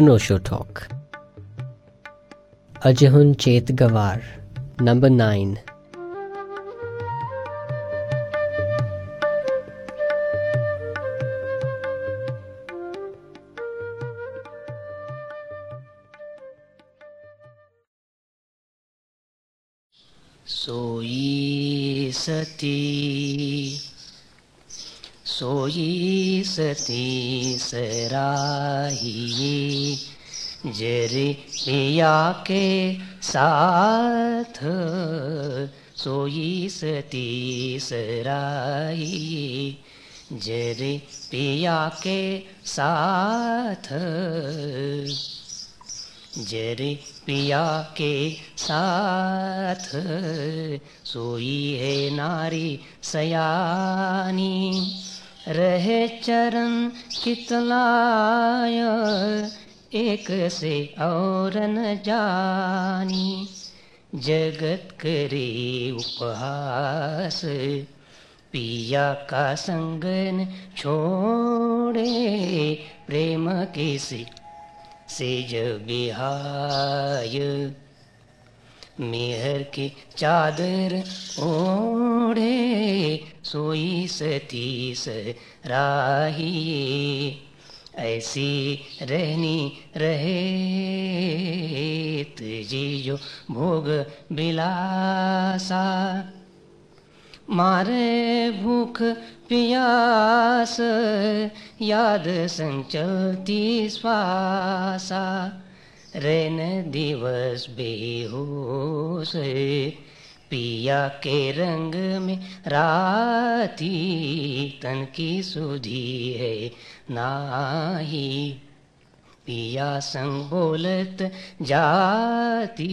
नोशो talk अजहन चेत गवार number nine सोई सती सोई सती सराही जरे पिया के साथ सोई सती सराही जरे पिया के साथ जरे पिया के साथ सोई है नारी सयानी। रहे चरण कितलाय एक से और न जानी। जगत करे उपहास, पिया का संगन छोड़े। प्रेम के से सेज बिहाय? मेहर की चादर ओढ़े, सोई सती राही ऐसी रहनी रहे तुझी जो भोग बिलासा। मारे भूख पियास, याद संचलती श्वासा। रैन दिवस बेहोश पिया के रंग में राती तन की सुधी है नाही। पिया संग बोलत जाती,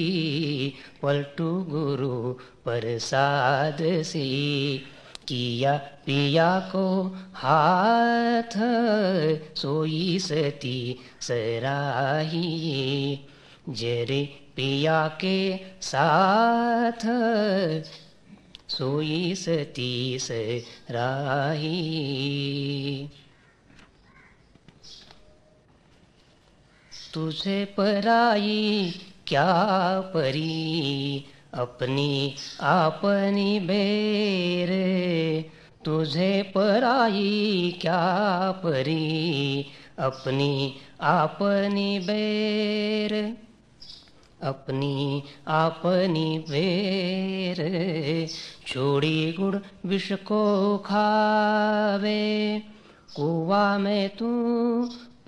पलटू गुरु प्रसाद से। किया पिया को हाथ सोई सती सराही। जरे पिया के साथ। सोई सती सराही तुझे पराई क्या परी? अपनी आपनी बेर। तुझे पराई क्या परी? अपनी आपनी बेर। अपनी आपनी बेर छोड़ी गुड़ विष को खावे, कुआ में तू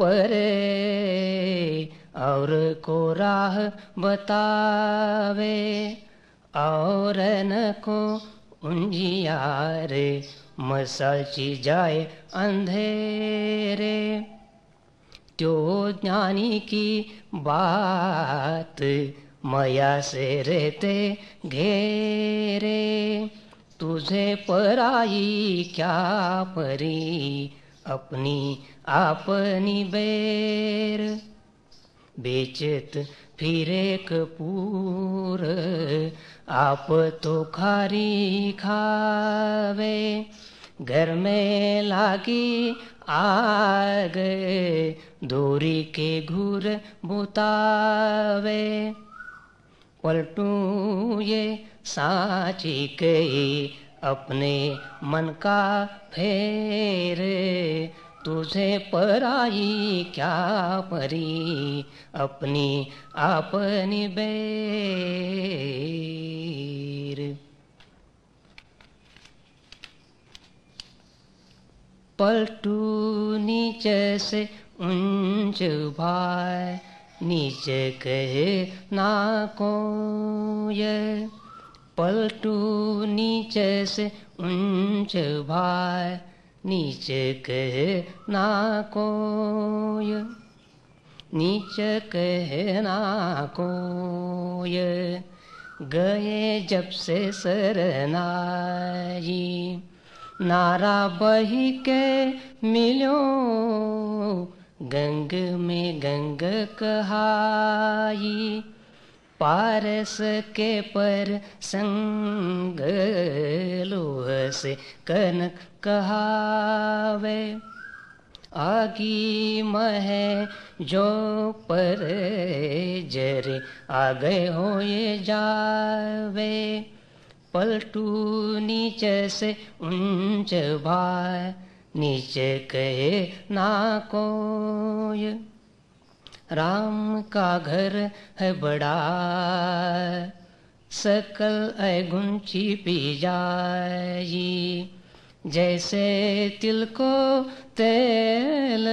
परे, और को राह बतावे, और न को उंजियार, मसाची जाए अंधेरे। त्यो ज्ञानी की बात मया से रहते घेरे, तुझे पराई क्या परी? अपनी आपनी बेर। बेचत फिर एक पूर, आप तो खारी खावे। घर में लागी आग दूरी के घूर बुतावे पलटू ये साची गई अपने मन का फेर। तुझे पराई क्या परी अपनी आपनी बेर। पलटू नीचे से ऊंच भाई नीचे कहे ना को ये। पलटू नीचे से ऊंच भाई नीचे कहे ना कोय नीचे कहे ना कोय गए जब से सरनाई नारा बही के मिलो, गंग में गंग कहाई। पारस के पर संग लोह से कनक कहावे। आगी मह जो पर जरे आ गए हो ये जावे। पलटू नीचे से ऊंच भाई नीचे कहे ना कोय। राम का घर है बड़ा, सकल अगुंची पी जाई। जैसे तिल को तेल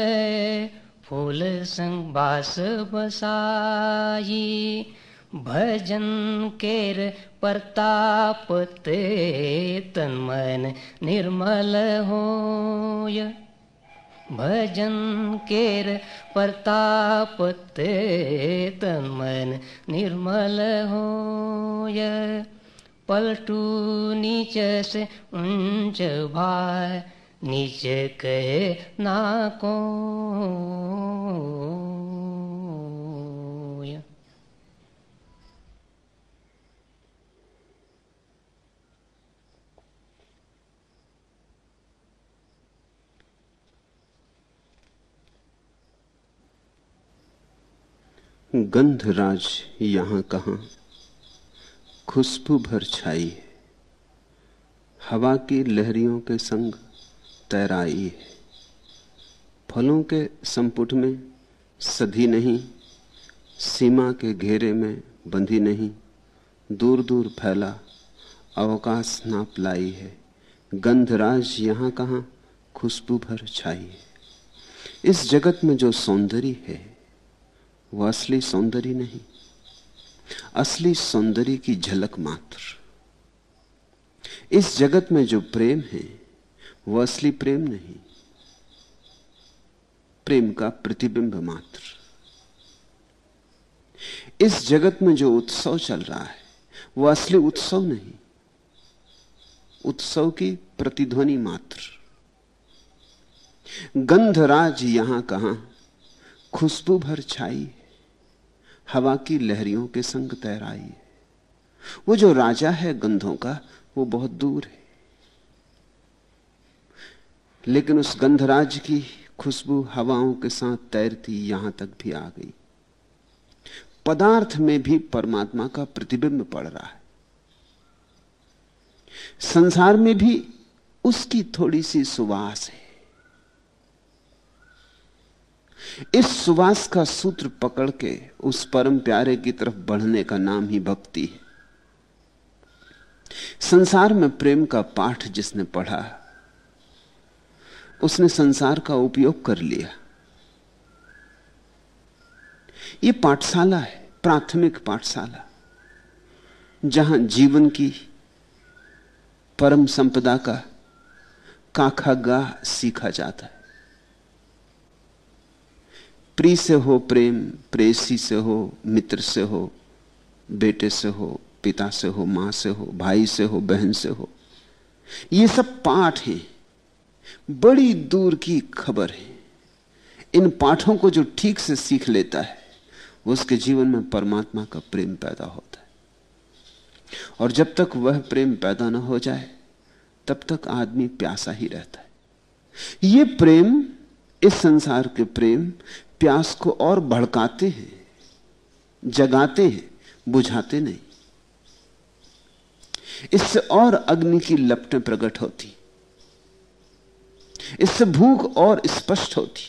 फूल संग बास बसाई। भजन केर प्रताप ते तन मन निर्मल होय। भजन केर प्रताप ते तन मन निर्मल होय। पलटू नीचे से ऊंच भाई नीचे कहे ना को गंधराज यहाँ कहा? खुशबू भर छाई है। हवा की लहरियों के संग तैराई है। फलों के संपुट में सधी नहीं, सीमा के घेरे में बंधी नहीं दूर दूर फैला अवकाश नाप लाई है। गंधराज यहाँ कहा? खुशबू भर छाई है। इस जगत में जो सौंदर्य है वह असली सौंदर्य नहीं। असली सौंदर्य की झलक मात्र। इस जगत में जो प्रेम है वह असली प्रेम नहीं। प्रेम का प्रतिबिंब मात्र। इस जगत में जो उत्सव चल रहा है वह असली उत्सव नहीं। उत्सव की प्रतिध्वनि मात्र। गंधराज यहाँ कहा खुशबू भर छाई, हवा की लहरियों के संग तैराई। वो जो राजा है गंधों का, वो बहुत दूर है। लेकिन उस गंधराज की खुशबू हवाओं के साथ तैरती यहाँ तक भी आ गई। पदार्थ में भी परमात्मा का प्रतिबिंब पड़ रहा है। संसार में भी उसकी थोड़ी सी सुवास है। इस सुवास का सूत्र पकड़ के उस परम प्यारे की तरफ़ बढ़ने का नाम ही भक्ति है। संसार में प्रेम का पाठ जिसने पढ़ा, उसने संसार का उपयोग कर लिया। यह पाठशाला है, प्राथमिक पाठशाला, जहाँ जीवन की परम संपदा का काखा गाह सीखा जाता है। प्री से हो, प्रेम, प्रेसी से हो, मित्र से हो, बेटे से हो, पिता से हो, माँ से हो, भाई से हो, बहन से हो, ये सब पाठ हैं। बड़ी दूर की खबर है। इन पाठों को जो ठीक से सीख लेता है उसके जीवन में परमात्मा का प्रेम पैदा होता है। और जब तक वह प्रेम पैदा ना हो जाए, तब तक आदमी प्यासा ही रहता है। यह प्रेम, इस संसार के प्रेम प्यास को और भड़काते हैं, जगाते हैं, बुझाते नहीं। इससे और अग्नि की लपटें प्रकट होती, इससे भूख और स्पष्ट होती,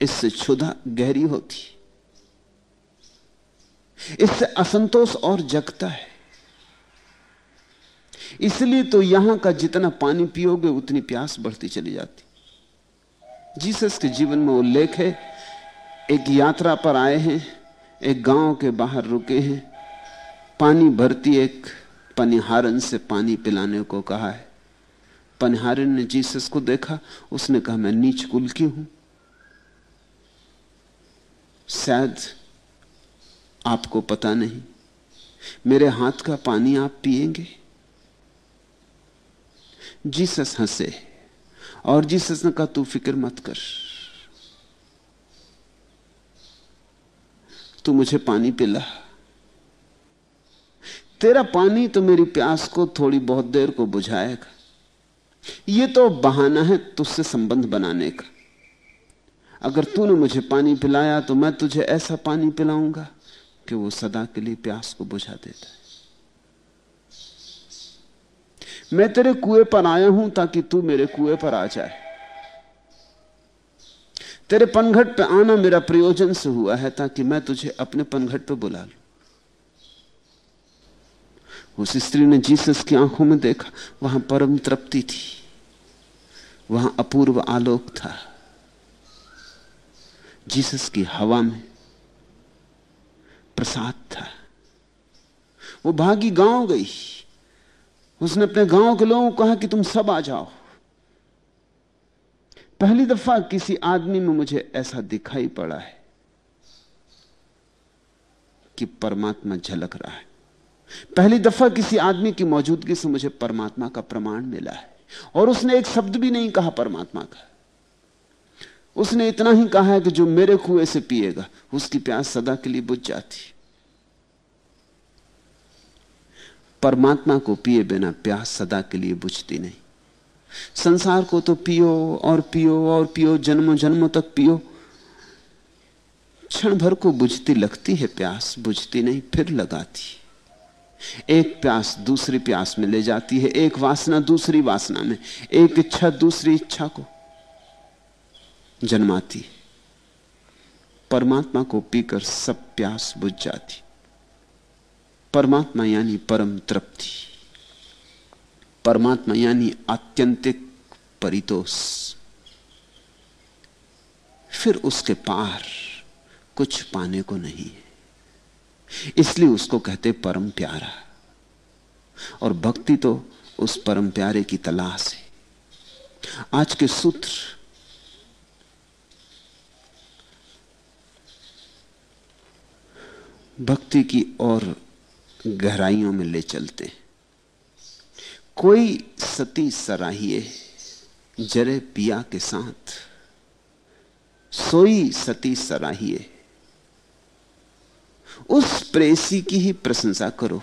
इससे क्षुधा गहरी होती, इससे असंतोष और जगता है। इसलिए तो यहाँ का जितना पानी पियोगे, उतनी प्यास बढ़ती चली जाती। जीसस के जीवन में उल्लेख है, एक यात्रा पर आए हैं, एक गाँव के बाहर रुके हैं। पानी भरती एक पनिहारन से पानी पिलाने को कहा है। पनिहारन ने जीसस को देखा, उसने कहा, मैं नीच कुल की हूँ। शायद आपको पता नहीं, मेरे हाथ का पानी आप पिएँगे? जीसस हंसे। और जीसस ने कहा, तू फ़िक्र मत कर। तू मुझे पानी पिला। तेरा पानी तो मेरी प्यास को थोड़ी बहुत देर को बुझाएगा। यह तो बहाना है तुझसे संबंध बनाने का। अगर तूने मुझे पानी पिलाया तो मैं तुझे ऐसा पानी पिलाऊँगा कि वो सदा के लिए प्यास को बुझा देता है। मैं तेरे कुएँ पर आया हूँ ताकि तू मेरे कुएँ पर आ जाए। तेरे पनघट पे आना मेरा प्रयोजन से हुआ है ताकि मैं तुझे अपने पनघट पे बुला लू। उस स्त्री ने जीसस की आँखों में देखा, वहाँ परम तृप्ति थी। वहाँ अपूर्व आलोक था। जीसस की हवा में प्रसाद था। वो भागी गाँव गई। उसने अपने गाँव के लोगों को कहा कि तुम सब आ जाओ। पहली दफ़ा किसी आदमी में मुझे ऐसा दिखाई पड़ा है कि परमात्मा झलक रहा है। पहली दफ़ा किसी आदमी की मौजूदगी से मुझे परमात्मा का प्रमाण मिला है और उसने एक शब्द भी नहीं कहा परमात्मा का। उसने इतना ही कहा है कि जो मेरे कुएँ से पिएगा, उसकी प्यास सदा के लिए बुझ जाती। परमात्मा को पिए बिना प्यास सदा के लिए बुझती नहीं। संसार को तो पियो और पियो और पियो, जन्मों जन्मों तक पियो। क्षण भर को बुझती लगती है प्यास, बुझती नहीं, फिर लगाती। एक प्यास दूसरी प्यास में ले जाती है, एक वासना दूसरी वासना में, एक इच्छा दूसरी इच्छा को जन्माती है। परमात्मा को पीकर सब प्यास बुझ जाती। परमात्मा यानी परम तृप्ति। परमात्मा यानी आत्यंतिक परितोष। फिर उसके पार कुछ पाने को नहीं है। इसलिए उसको कहते परम प्यारा। और भक्ति तो उस परम प्यारे की तलाश है। आज के सूत्र भक्ति की और गहराइयों में ले चलते। कोई सती सराहिए, जरे पिया के साथ। सोई सती सराहिए, उस प्रेसी की ही प्रशंसा करो,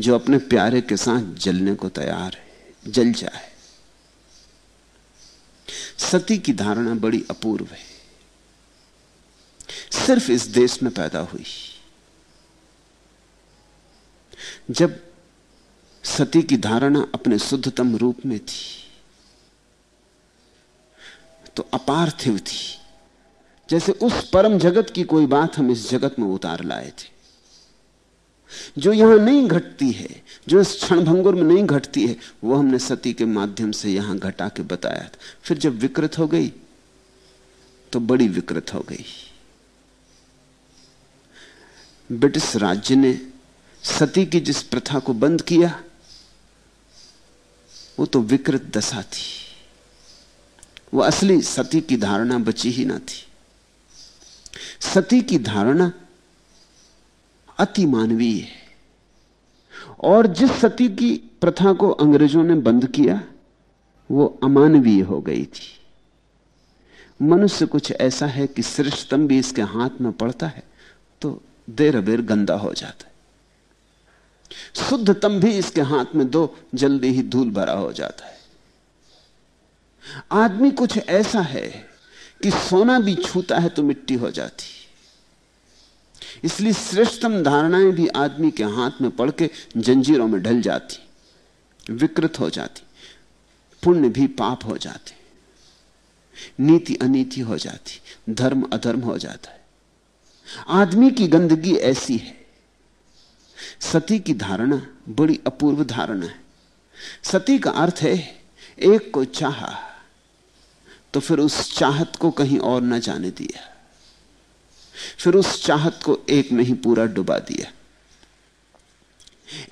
जो अपने प्यारे के साथ जलने को तैयार है, जल जाए। सती की धारणा बड़ी अपूर्व है। सिर्फ़ इस देश में पैदा हुई। जब सती की धारणा अपने शुद्धतम रूप में थी तो अपार्थिव थी। जैसे उस परम जगत की कोई बात हम इस जगत में उतार लाए थे। जो यहाँ नहीं घटती है, जो इस क्षण भंगुर में नहीं घटती है, वो हमने सती के माध्यम से यहाँ घटा के बताया था। फिर जब विकृत हो गई तो बड़ी विकृत हो गई। ब्रिटिश राज्य ने सती की जिस प्रथा को बंद किया, वो तो विकृत दशा थी। वो असली सती की धारणा बची ही ना थी। सती की धारणा अति मानवीय है। और जिस सती की प्रथा को अंग्रेज़ों ने बंद किया, वो अमानवीय हो गई थी। मनुष्य कुछ ऐसा है कि श्रेष्ठतम भी इसके हाथ में पड़ता है तो देर अबेर गंदा हो जाता है। शुद्धतम भी इसके हाथ में दो, जल्दी ही धूल भरा हो जाता है। आदमी कुछ ऐसा है कि सोना भी छूता है तो मिट्टी हो जाती। इसलिए श्रेष्ठतम धारणाएँ भी आदमी के हाथ में पड़ के जंजीरों में ढल जाती, विकृत हो जाती, पुण्य भी पाप हो जाते। नीति अनीति हो जाती, धर्म अधर्म हो जाता है। आदमी की गंदगी ऐसी है सती की धारणा बड़ी अपूर्व धारणा है। सती का अर्थ है, एक को चाहा तो फिर उस चाहत को कहीं और न जाने दिया। फिर उस चाहत को एक में ही पूरा डुबा दिया।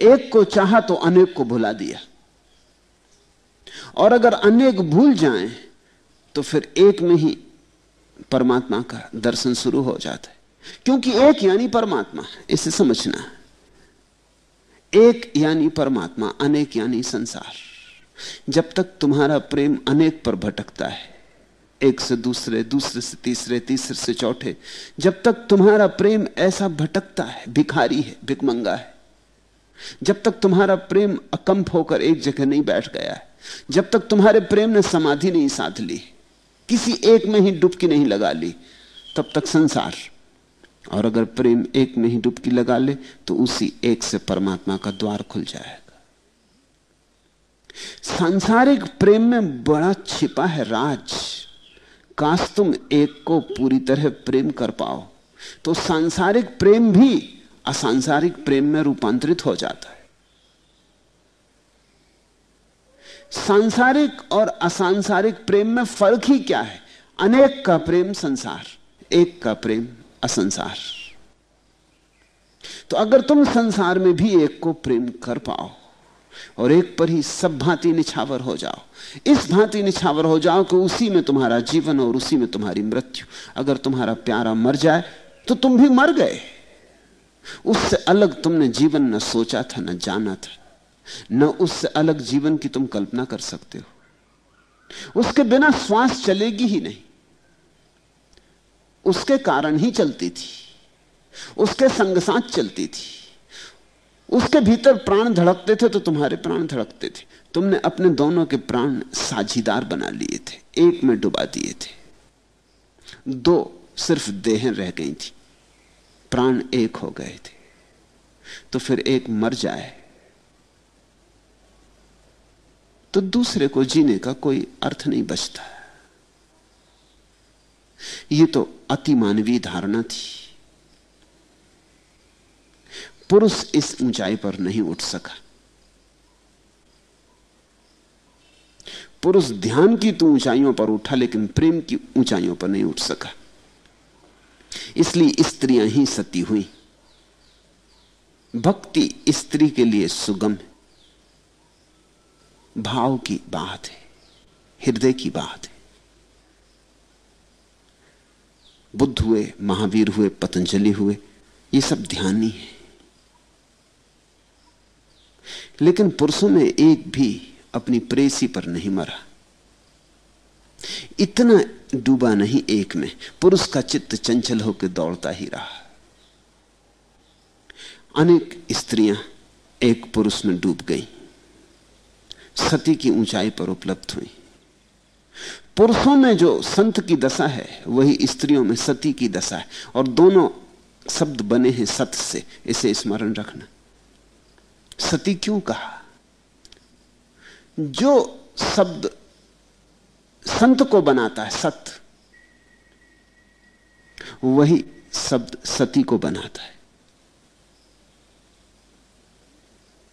एक को चाहा तो अनेक को भुला दिया। और अगर अनेक भूल जाएँ तो फिर एक में ही परमात्मा का दर्शन शुरू हो जाता है। क्योंकि एक यानी परमात्मा, इसे समझना। एक यानी परमात्मा, अनेक यानी संसार। जब तक तुम्हारा प्रेम अनेक पर भटकता है, एक से दूसरे दूसरे से तीसरे तीसरे से चौथे, जब तक तुम्हारा प्रेम ऐसा भटकता है, भिखारी है भिकमंगा है, जब तक तुम्हारा प्रेम अकंप होकर एक जगह नहीं बैठ गया है, जब तक तुम्हारे प्रेम ने समाधि नहीं साध ली, किसी एक में ही डुबकी नहीं लगा ली, तब तक संसार और अगर प्रेम एक में ही डुबकी लगा ले तो उसी एक से परमात्मा का द्वार खुल जाएगा। सांसारिक प्रेम में बड़ा छिपा है राज। काश तुम एक को पूरी तरह प्रेम कर पाओ तो सांसारिक प्रेम भी असांसारिक प्रेम में रूपांतरित हो जाता है। सांसारिक और असांसारिक प्रेम में फ़र्क ही क्या है? अनेक का प्रेम संसार, एक का प्रेम असंसार तो अगर तुम संसार में भी एक को प्रेम कर पाओ और एक पर ही सब भांति निछावर हो जाओ, इस भांति निछावर हो जाओ कि उसी में तुम्हारा जीवन और उसी में तुम्हारी मृत्यु। अगर तुम्हारा प्यारा मर जाए तो तुम भी मर गए। उससे अलग तुमने जीवन न सोचा था, न जाना था। न उससे अलग जीवन की तुम कल्पना कर सकते हो। उसके बिना श्वास चलेगी ही नहीं। उसके कारण ही चलती थी। उसके संग साथ चलती थी। उसके भीतर प्राण धड़कते थे तो तुम्हारे प्राण धड़कते थे। तुमने अपने दोनों के प्राण साझीदार बना लिए थे। एक में डुबा दिए थे। दो सिर्फ़ देहें रह गई थी। प्राण एक हो गए थे। तो फिर एक मर जाए। तो दूसरे को जीने का कोई अर्थ नहीं बचता। यह तो अति मानवीय धारणा थी। पुरुष इस ऊंचाई पर नहीं उठ सका। पुरुष ध्यान की तो ऊंचाइयों पर उठा, लेकिन प्रेम की ऊंचाइयों पर नहीं उठ सका। इसलिए स्त्रियाँ ही सती हुई। भक्ति स्त्री के लिए सुगम है। भाव की बात है। हृदय की बात है। बुद्ध हुए, महावीर हुए, पतंजलि हुए, ये सब ध्यान ही। लेकिन पुरुषों में एक भी अपनी प्रेसी पर नहीं मरा। इतना डूबा नहीं एक में, पुरुष का चित्त चंचल होकर दौड़ता ही रहा। अनेक स्त्रियाँ एक पुरुष में डूब गई, सती की ऊंचाई पर उपलब्ध हुई। पुरुषों में जो संत की दशा है, वही स्त्रियों में सती की दशा है। और दोनों शब्द बने हैं सत से, इसे स्मरण रखना। सती क्यों कहा? जो शब्द संत को बनाता है, सत, वही शब्द सती को बनाता है।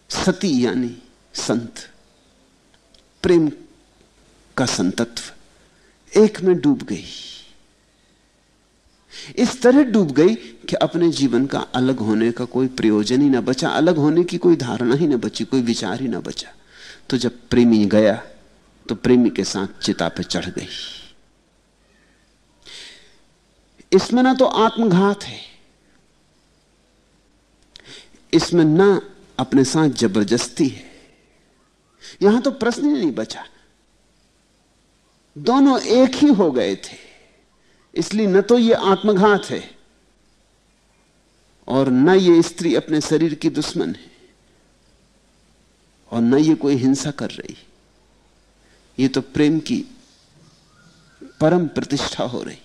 सती यानी संत, प्रेम का संतत्व। एक में डूब गई। इस तरह डूब गई कि अपने जीवन का अलग होने का कोई प्रयोजन ही ना बचा, अलग होने की कोई धारणा ही ना बची, कोई विचार ही ना बचा। तो जब प्रेमी गया तो प्रेमी के साथ चिता पे चढ़ गई। इसमें ना तो आत्मघात है। इसमें ना अपने साथ ज़बरदस्ती है। यहाँ तो प्रश्न ही नहीं बचा। दोनों एक ही हो गए थे। इसलिए न तो ये आत्मघात है और न ये स्त्री अपने शरीर की दुश्मन है और न ये कोई हिंसा कर रही। ये तो प्रेम की परम प्रतिष्ठा हो रही।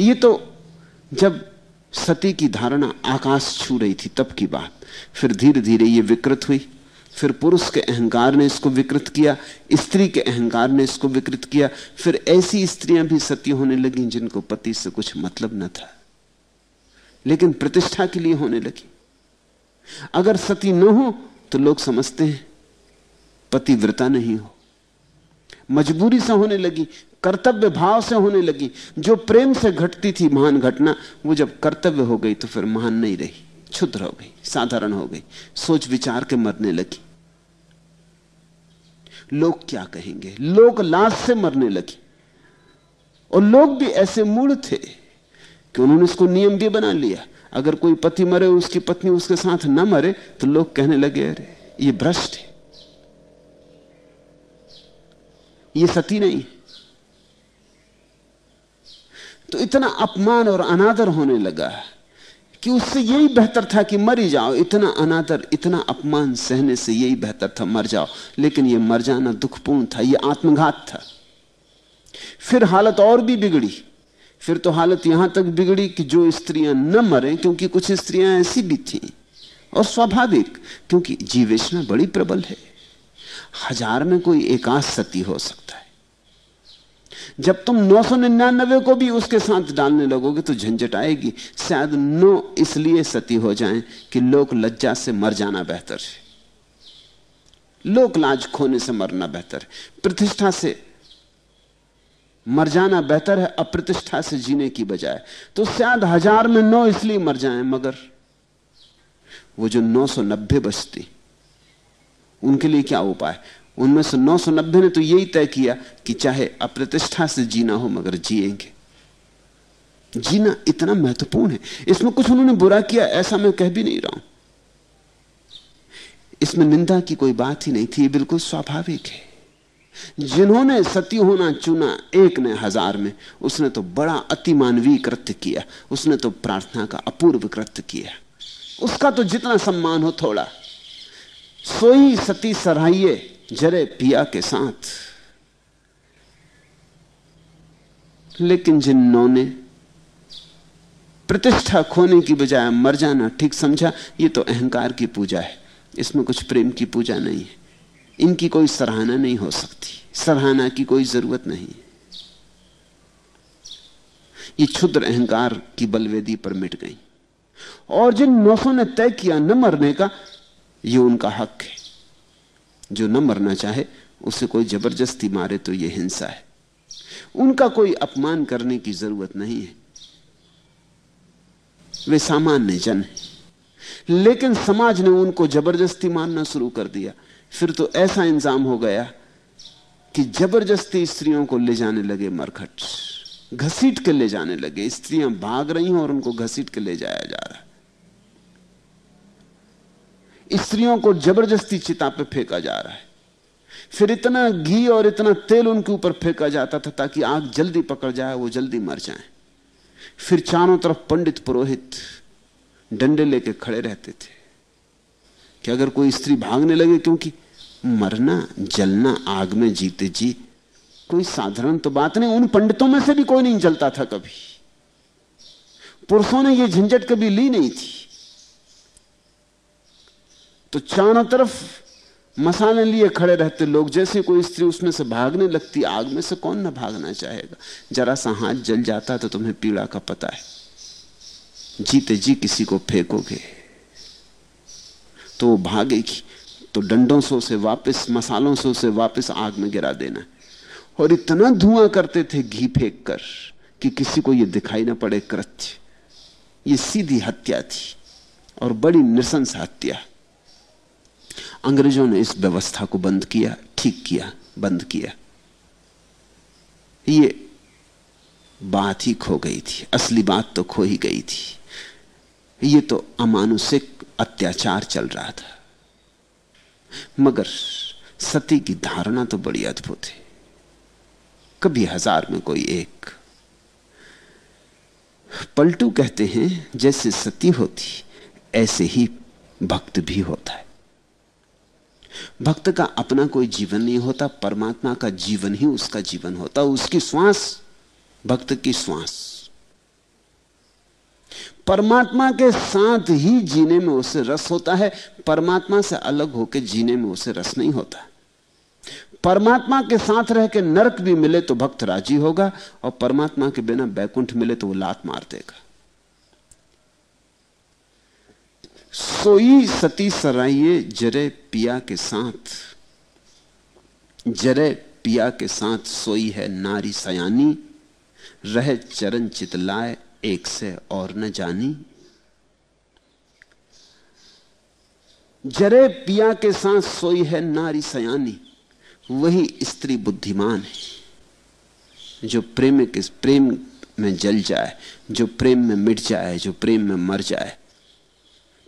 ये तो जब सती की धारणा आकाश छू रही थी तब की बात। फिर धीरे धीरे ये विकृत हुई। फिर पुरुष के अहंकार ने इसको विकृत किया, स्त्री के अहंकार ने इसको विकृत किया, फिर ऐसी स्त्रियाँ भी सती होने लगी जिनको पति से कुछ मतलब न था। लेकिन प्रतिष्ठा के लिए होने लगी। अगर सती न हो तो लोग समझते हैं पतिव्रता नहीं हो। मजबूरी से होने लगी, कर्तव्य भाव से होने लगी। जो प्रेम से घटती थी महान घटना, वो जब कर्तव्य हो गई तो फिर महान नहीं रही। क्षुद्र हो गई, साधारण हो गई, सोच विचार के मरने लगी। लोग क्या कहेंगे? लोग लाश से मरने लगी। और लोग भी ऐसे मूड थे कि उन्होंने इसको नियम भी बना लिया। अगर कोई पति मरे, उसकी पत्नी उसके साथ न मरे तो लोग कहने लगे, अरे, ये भ्रष्ट है। ये सती नहीं तो इतना अपमान और अनादर होने लगा। कि उससे यही बेहतर था कि मर ही जाओ। इतना अनादर, इतना अपमान सहने से यही बेहतर था, मर जाओ। लेकिन यह मर जाना दुखपूर्ण था यह आत्मघात था। फिर हालत और भी बिगड़ी। फिर तो हालत यहाँ तक बिगड़ी कि जो स्त्रियाँ न मरें, क्योंकि कुछ स्त्रियाँ ऐसी भी थीं। और स्वाभाविक, क्योंकि जीवेशना बड़ी प्रबल है। हज़ार में कोई एकाश सती हो सकता जब तुम नौ सौ निन्यानबे को भी उसके साथ डालने लगोगे तो झंझट आएगी। शायद नौ इसलिए सती हो जाएँ कि लोक लज्जा से मर जाना बेहतर है। लोक लाज खोने से मरना बेहतर है। प्रतिष्ठा से मर जाना बेहतर है, अप्रतिष्ठा से जीने की बजाय। तो शायद हज़ार में नौ इसलिए मर जाएँ, मगर वो जो नौ सौ नब्बे बचती, उनके लिए क्या उपाय? उनमें से नौ सौ नब्बे ने तो यही तय किया कि चाहे अप्रतिष्ठा से जीना हो, मगर जिएँगे। जीना इतना महत्वपूर्ण है। इसमें कुछ उन्होंने बुरा किया, ऐसा मैं कह भी नहीं रहा हूँ। इसमें निंदा की कोई बात ही नहीं थी बिल्कुल स्वाभाविक है। जिन्होंने सती होना चुना, एक ने हज़ार में, उसने तो बड़ा अतिमानवीय कृत्य किया, उसने तो प्रार्थना का अपूर्व कृत्य किया। उसका तो जितना सम्मान हो थोड़ा। सोई सती सराइये जरे पिया के साथ। लेकिन जिन नौ ने प्रतिष्ठा खोने की बजाय मर जाना ठीक समझा, ये तो अहंकार की पूजा है। इसमें कुछ प्रेम की पूजा नहीं है। इनकी कोई सराहना नहीं हो सकती। सराहना की कोई ज़रूरत नहीं ये क्षुद्र अहंकार की बलवेदी पर मिट गई। और जिन नौसों ने तय किया न मरने का, ये उनका हक है। जो न मरना चाहे, उसे कोई ज़बरदस्ती मारे तो यह हिंसा है। उनका कोई अपमान करने की ज़रूरत नहीं है। वे सामान्य जन है। लेकिन समाज ने उनको ज़बरदस्ती मारना शुरू कर दिया। फिर तो ऐसा इंजाम हो गया कि ज़बरदस्ती स्त्रियों को ले जाने लगे मरखट घसीट के ले जाने लगे। स्त्रियाँ भाग रही हैं और उनको घसीट के ले जाया जा रहा स्त्रियों को ज़बरदस्ती चिता पे फेंका जा रहा है। फिर इतना घी और इतना तेल उनके ऊपर फेंका जाता था ताकि आग जल्दी पकड़ जाए, वो जल्दी मर जाए। फिर चारों तरफ़ पंडित पुरोहित डंडे लेके खड़े रहते थे कि अगर कोई स्त्री भागने लगे क्योंकि मरना, जलना, आग में जीते जी, कोई साधारण तो बात नहीं, उन पंडितों में से भी कोई नहीं जलता था कभी। पुरुषों ने यह झंझट कभी ली नहीं थी। तो चारों तरफ़ मसाले लिए खड़े रहते लोग, जैसे कोई स्त्री उसमें से भागने लगती, आग में से कौन ना भागना चाहेगा? जरा सा हाथ जल जाता तो तुम्हें पीड़ा का पता है। जीते जी किसी को फेंकोगे तो वो भागेगी। तो डंडों से उसे वापस, मसालों से उसे वापस आग में गिरा देना। और इतना धुआँ करते थे घी फेंक कर कि किसी को यह दिखाई ना पड़े कृत्य। ये सीधी हत्या थी, और बड़ी नृशंस हत्या। अंग्रेज़ों ने इस व्यवस्था को बंद किया, ठीक किया, बंद किया। ये बात ही खो गई थी, असली बात तो खो ही गई थी। ये तो अमानुषिक अत्याचार चल रहा था। मगर सती की धारणा तो बड़ी अद्भुत है। कभी हज़ार में कोई एक। पलटू कहते हैं, जैसे सती होती, ऐसे ही भक्त भी होता है। भक्त का अपना कोई जीवन नहीं होता, परमात्मा का जीवन ही उसका जीवन होता, उसकी श्वास, भक्त की श्वास। परमात्मा के साथ ही जीने में उसे रस होता है, परमात्मा से अलग होकर जीने में उसे रस नहीं होता। परमात्मा के साथ रह के नरक भी मिले तो भक्त राज़ी होगा, और परमात्मा के बिना बैकुंठ मिले तो वो लात मार देगा। सोई सती सराइये जरे पिया के साथ। जरे पिया के साथ सोई है नारी सयानी, रह चरण चितलाए एक से और न जानी। जरे पिया के साथ सोई है नारी सयानी, वही स्त्री बुद्धिमान है, जो प्रेम के, प्रेम में जल जाए, जो प्रेम में मिट जाए, जो प्रेम में मर जाए।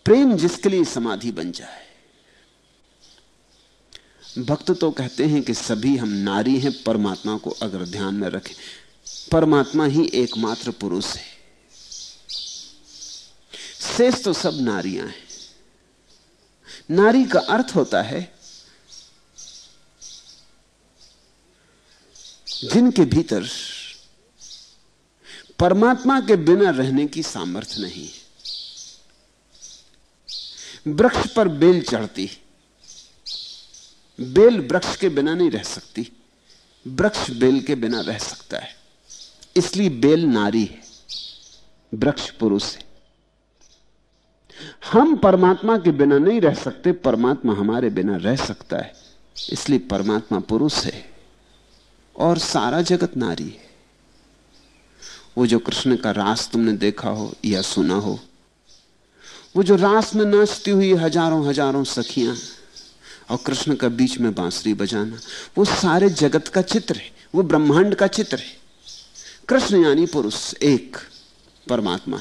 प्रेम जिसके लिए समाधि बन जाए। भक्त तो कहते हैं कि सभी हम नारी हैं, परमात्मा को अगर ध्यान में रखें, परमात्मा ही एकमात्र पुरुष है। शेष तो सब नारियाँ हैं। नारी का अर्थ होता है, जिनके भीतर परमात्मा के बिना रहने की सामर्थ्य नहीं है। वृक्ष पर बेल चढ़ती। बेल वृक्ष के बिना नहीं रह सकती। वृक्ष बेल के बिना रह सकता है। इसलिए बेल नारी है, वृक्ष पुरुष है। हम परमात्मा के बिना नहीं रह सकते, परमात्मा हमारे बिना रह सकता है। इसलिए परमात्मा पुरुष है और सारा जगत नारी है। वो जो कृष्ण का रास तुमने देखा हो या सुना हो वो जो रास में नाचती हुई हज़ारों हज़ारों सखियाँ और कृष्ण का बीच में बांसुरी बजाना, वो सारे जगत का चित्र है, वो ब्रह्मांड का चित्र है। कृष्ण यानी पुरुष, एक परमात्मा,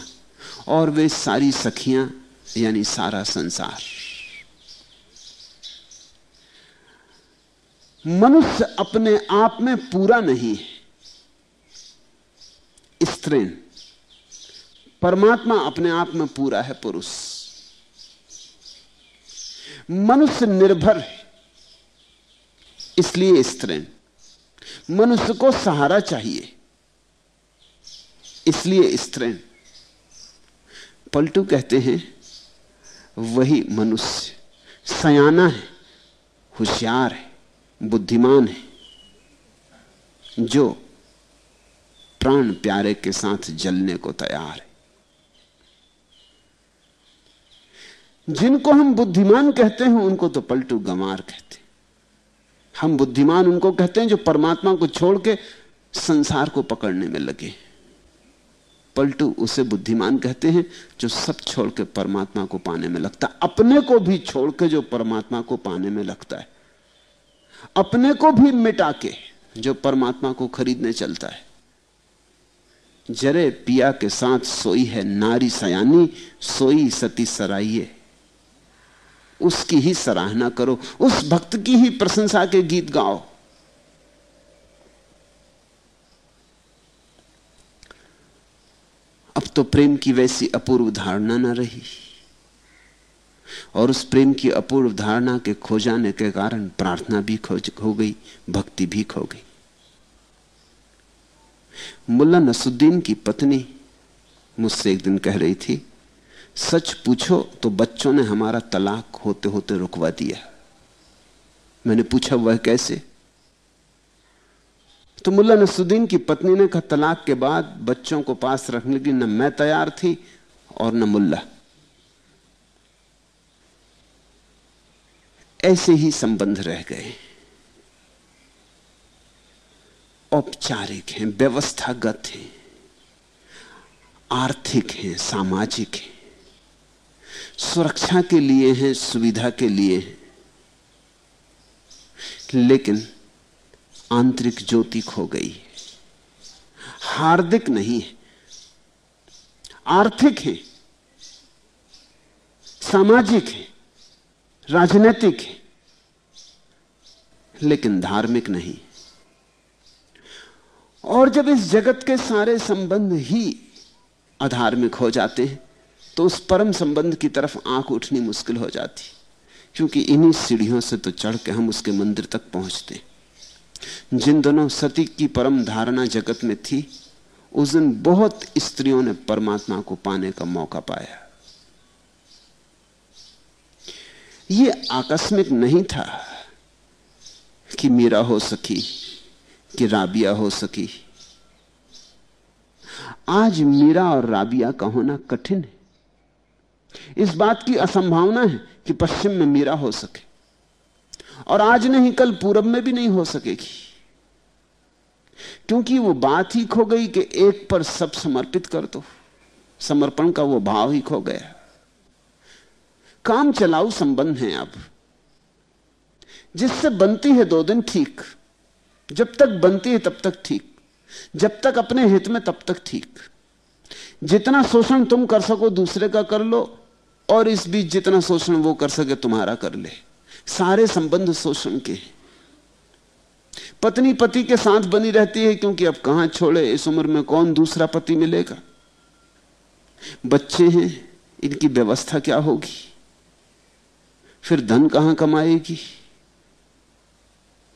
और वे सारी सखियाँ, यानी सारा संसार। मनुष्य अपने आप में पूरा नहीं है। स्त्रीण परमात्मा अपने आप में पूरा है, पुरुष। मनुष्य निर्भर है, इसलिए स्त्रीण मनुष्य को सहारा चाहिए, इसलिए स्त्रीण पलटू कहते हैं, वही मनुष्य सयाना है, होशियार है, बुद्धिमान है, जो प्राण प्यारे के साथ जलने को तैयार है। जिनको हम बुद्धिमान कहते हैं, उनको तो पलटू गंवार कहते हैं। हम बुद्धिमान उनको कहते हैं जो परमात्मा को छोड़ के संसार को पकड़ने में लगे पलटू उसे बुद्धिमान कहते हैं जो सब छोड़ के परमात्मा को पाने में लगता है। अपने को भी छोड़ के जो परमात्मा को पाने में लगता है। अपने को भी मिटा के जो परमात्मा को खरीदने चलता है। जरे पिया के साथ सोई है नारी सयानी, सोई सती सराइये। उसकी ही सराहना करो, उस भक्त की ही प्रशंसा के गीत गाओ। अब तो प्रेम की वैसी अपूर्व धारणा ना रही, और उस प्रेम की अपूर्व धारणा के खो जाने के कारण प्रार्थना भी खो गई, भक्ति भी खो गई। मुल्ला नसुद्दीन की पत्नी मुझसे एक दिन कह रही थी सच पूछो तो बच्चों ने हमारा तलाक होते होते रुकवा दिया। मैंने पूछा, वह कैसे? तो मुल्ला नसुद्दीन की पत्नी ने कहा, तलाक के बाद बच्चों को पास रखने की न मैं तैयार थी और न मुल्ला। ऐसे ही संबंध रह गए। औपचारिक हैं, व्यवस्थागत हैं, आर्थिक हैं, सामाजिक हैं। सुरक्षा के लिए हैं, सुविधा के लिए हैं। लेकिन आंतरिक ज्योति खो गई है। हार्दिक नहीं है। आर्थिक है। सामाजिक है। राजनीतिक है। लेकिन धार्मिक नहीं। और जब इस जगत के सारे संबंध ही अधार्मिक हो जाते हैं तो उस परम संबंध की तरफ़ आँख उठनी मुश्किल हो जाती। क्योंकि इन्हीं सीढ़ियों से तो चढ़ के हम उसके मंदिर तक पहुँचते। जिन दोनों सती की परम धारणा जगत में थी, उस दिन बहुत स्त्रियों ने परमात्मा को पाने का मौका पाया। ये आकस्मिक नहीं था कि मीरा हो सकी, कि राबिया हो सकी। आज मीरा और राबिया का होना कठिन है। इस बात की असंभावना है कि पश्चिम में मीरा हो सके। और आज नहीं, कल पूरब में भी नहीं हो सकेगी। क्योंकि वो बात ही खो गई कि एक पर सब समर्पित कर दो। समर्पण का वो भाव ही खो गया। काम चलाऊ संबंध है अब। जिससे बनती है दो दिन ठीक, जब तक बनती है तब तक ठीक, जब तक अपने हित में तब तक ठीक। जितना शोषण तुम कर सको, दूसरे का कर लो और इस बीच जितना शोषण वो कर सके, तुम्हारा कर ले। सारे संबंध शोषण के। पत्नी पति के साथ बनी रहती है, क्योंकि अब कहाँ छोड़े, इस उम्र में कौन दूसरा पति मिलेगा? बच्चे हैं, इनकी व्यवस्था क्या होगी? फिर धन कहाँ कमाएगी?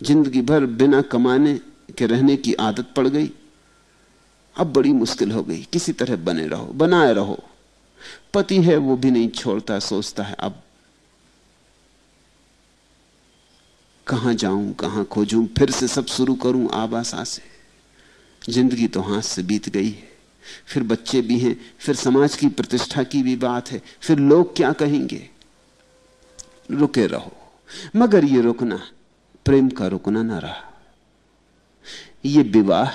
ज़िंदगी भर बिना कमाने के रहने की आदत पड़ गई। अब बड़ी मुश्किल हो गई। किसी तरह बने रहो, बनाए रहो। पति है, वो भी नहीं छोड़ता, सोचता है, अब कहाँ जाऊँ, कहाँ खोजूं, फिर से सब शुरू करूँ आबासा से। ज़िंदगी तो हाथ से बीत गई है। फिर बच्चे भी हैं, फिर समाज की प्रतिष्ठा की भी बात है, फिर लोग क्या कहेंगे? रुके रहो। मगर ये रुकना, प्रेम का रुकना ना रहा। ये विवाह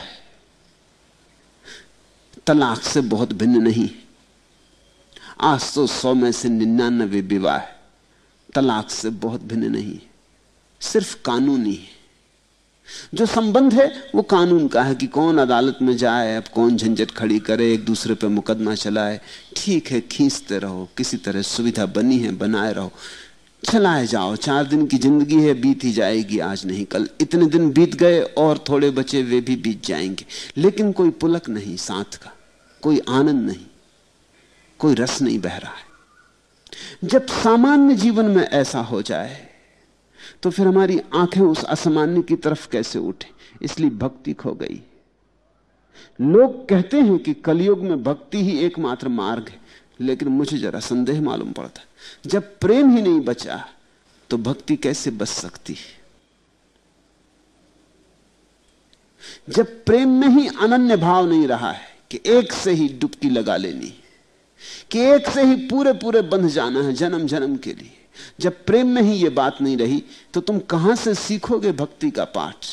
तलाक से बहुत भिन्न नहीं आज तो सौ में से निन्यानबे विवाह तलाक से बहुत भिन्न नहीं सिर्फ़ कानूनी है। जो संबंध है, वो कानून का है कि कौन अदालत में जाए, अब कौन झंझट खड़ी करे, एक दूसरे पे मुकदमा चलाए। ठीक है, खींचते रहो, किसी तरह सुविधा बनी है, बनाए रहो। चलाए जाओ, चार दिन की ज़िंदगी है, बीत ही जाएगी, आज नहीं, कल इतने दिन बीत गए, और थोड़े बचे वे भी बीत जाएँगे। लेकिन कोई पुलक नहीं साथ का, कोई आनंद नहीं। कोई रस नहीं बह रहा है। जब सामान्य जीवन में ऐसा हो जाए तो फिर हमारी आँखें उस असामान्य की तरफ़ कैसे उठे? इसलिए भक्ति खो गई। लोग कहते हैं कि कलयुग में भक्ति ही एकमात्र मार्ग है, लेकिन मुझे जरा संदेह मालूम पड़ता जब प्रेम ही नहीं बचा तो भक्ति कैसे बच सकती है? जब प्रेम में ही अनन्य भाव नहीं रहा है, कि एक से ही डुबकी लगा लेनी कि एक से ही पूरे पूरे बंध जाना है जन्म जन्म के लिए। जब प्रेम में ही यह बात नहीं रही तो तुम कहाँ से सीखोगे भक्ति का पाठ?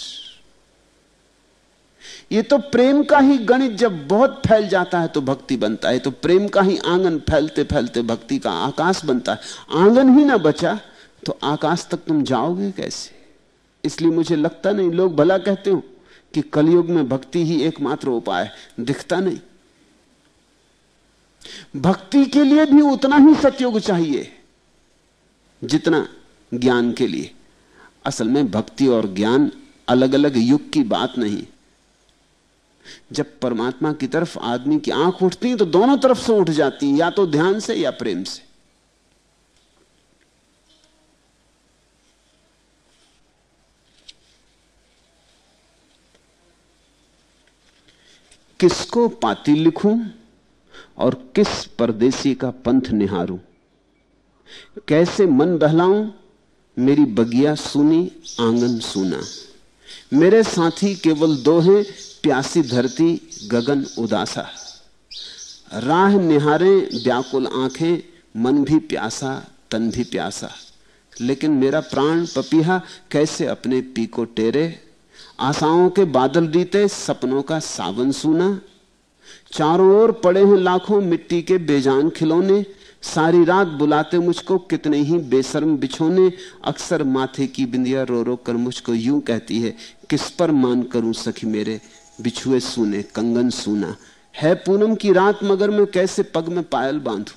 ये तो प्रेम का ही गणित जब बहुत फैल जाता है तो भक्ति बनता है तो प्रेम का ही आँगन फैलते फैलते भक्ति का आकाश बनता है। आँगन ही ना बचा तो आकाश तक तुम जाओगे कैसे? इसलिए मुझे लगता नहीं, लोग भला कहते हो कि कलयुग में भक्ति ही एकमात्र उपाय दिखता नहीं। भक्ति के लिए भी उतना ही सतयुग चाहिए, जितना ज्ञान के लिए। असल में भक्ति और ज्ञान अलग अलग युग की बात नहीं। जब परमात्मा की तरफ़ आदमी की आँख उठती है तो दोनों तरफ़ से उठ जाती है, या तो ध्यान से या प्रेम से। किसको पाती लिखूं? और किस परदेसी का पंथ निहारूं? कैसे मन बहलाऊं? मेरी बगिया सुनी, आँगन सुना। मेरे साथी केवल दो हैं प्यासी धरती, गगन उदासा। राह निहारे, व्याकुल आँखें, मन भी प्यासा, तन भी प्यासा। लेकिन मेरा प्राण पपीहा कैसे अपने पी को टेरे? आशाओं के बादल रीते सपनों का सावन सूना। चारों ओर पड़े हैं लाखों मिट्टी के बेजान खिलौने। सारी रात बुलाते मुझको, कितने ही बेशर्म बिछोने। अक्सर माथे की बिंदिया रो रो कर मुझको यूँ कहती है, किस पर मान करूँ सखी मेरे? बिछुए सुने, कंगन सुना। है पूनम की रात, मगर मैं कैसे पग में पायल बांधू?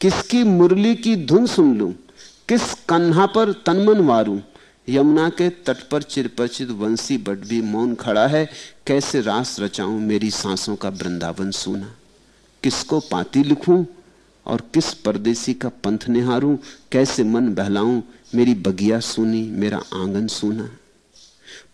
किसकी मुरली की धुन सुन लूँ? किस कन्हा पर तनमन वारूं? यमुना के तट पर चिरपरिचित वंशी बट भी मौन खड़ा है, कैसे रास रचाऊं मेरी सांसों का वृंदावन सुना? किसको पाती लिखूं और किस परदेसी का पंथ निहारूं? कैसे मन बहलाऊं मेरी बगिया सुनी, मेरा आँगन सुना?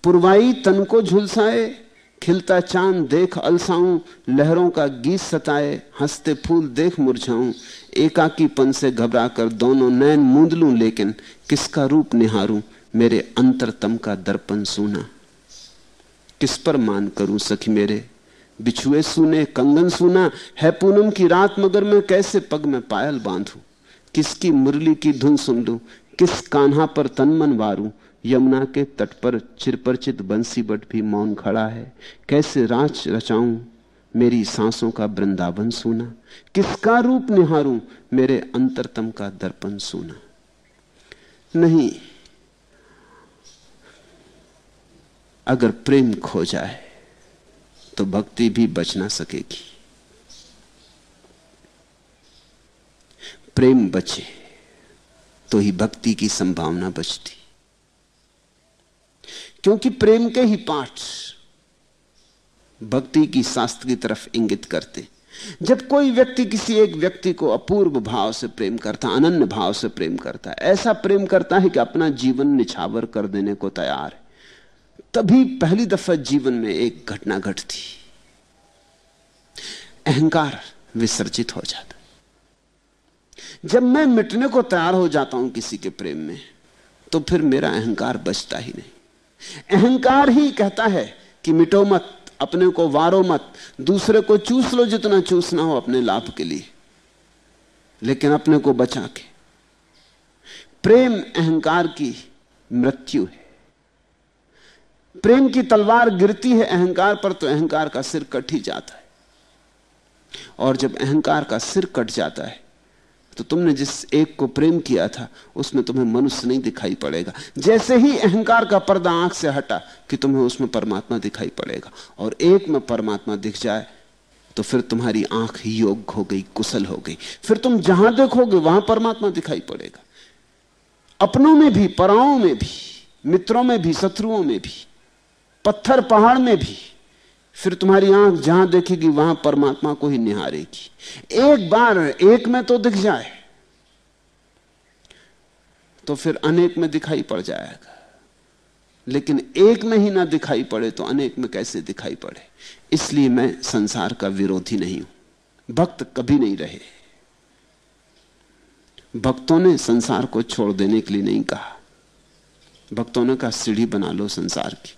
पुरवाई तन को झुलसाए, खिलता चाँद देख अलसाऊं, लहरों का गीत सताए, हँसते फूल देख मुरझाऊं। एकाकीपन से घबरा कर दोनों नैन मूंद लूँ, लेकिन किसका रूप निहारूं? मेरे अंतरतम का दर्पण सुना। किस पर मान करूँ सखी मेरे? बिछुए सुने, कंगन सुना, है पूनम की रात, मगर मैं कैसे पग में पायल बांधू? किसकी मुरली की धुन सुन लू? किस कान्हा पर तनमन वारू? यमुना के तट पर चिरपरिचित बंसी बट भी मौन खड़ा है। कैसे राच रचाऊं? मेरी सांसों का वृंदावन सुना। किसका रूप निहारूं? मेरे अंतरतम का दर्पण सुना। नहीं अगर प्रेम खो जाए तो भक्ति भी बच ना सकेगी। प्रेम बचे तो ही भक्ति की संभावना बचती। क्योंकि प्रेम के ही पाठ भक्ति की शास्त्र की तरफ़ इंगित करते। जब कोई व्यक्ति किसी एक व्यक्ति को अपूर्व भाव से प्रेम करता, अनन्य भाव से प्रेम करता है ऐसा प्रेम करता है कि अपना जीवन निछावर कर देने को तैयार है। तभी पहली दफ़ा जीवन में एक घटना घटती। अहंकार विसर्जित हो जाता। जब मैं मिटने को तैयार हो जाता हूँ किसी के प्रेम में तो फिर मेरा अहंकार बचता ही नहीं। अहंकार ही कहता है कि मिटो मत, अपने को वारो मत, दूसरे को चूस लो जितना चूसना हो अपने लाभ के लिए। लेकिन अपने को बचा के। प्रेम अहंकार की मृत्यु है। प्रेम की तलवार गिरती है, अहंकार पर तो अहंकार का सिर कट ही जाता है। और जब अहंकार का सिर कट जाता है तो तुमने जिस एक को प्रेम किया था, उसमें तुम्हें मनुष्य नहीं दिखाई पड़ेगा। जैसे ही अहंकार का पर्दा आँख से हटा कि तुम्हें उसमें परमात्मा दिखाई पड़ेगा, और एक में परमात्मा दिख जाए तो फिर तुम्हारी आँख योग्य हो गई, कुशल हो गई। फिर तुम जहाँ देखोगे, वहाँ परमात्मा दिखाई पड़ेगा। अपनों में भी, पराओं में भी, मित्रों में भी, शत्रुओं में भी। पत्थर पहाड़ में भी, फिर तुम्हारी आँख जहाँ देखेगी वहाँ परमात्मा को ही निहारेगी। एक बार एक में तो दिख जाए तो फिर अनेक में दिखाई पड़ जाएगा। लेकिन एक में ही ना दिखाई पड़े तो अनेक में कैसे दिखाई पड़े? इसलिए मैं संसार का विरोधी नहीं हूँ। भक्त कभी नहीं रहे। भक्तों ने संसार को छोड़ देने के लिए नहीं कहा। भक्तों ने कहा, सीढ़ी बना लो संसार की।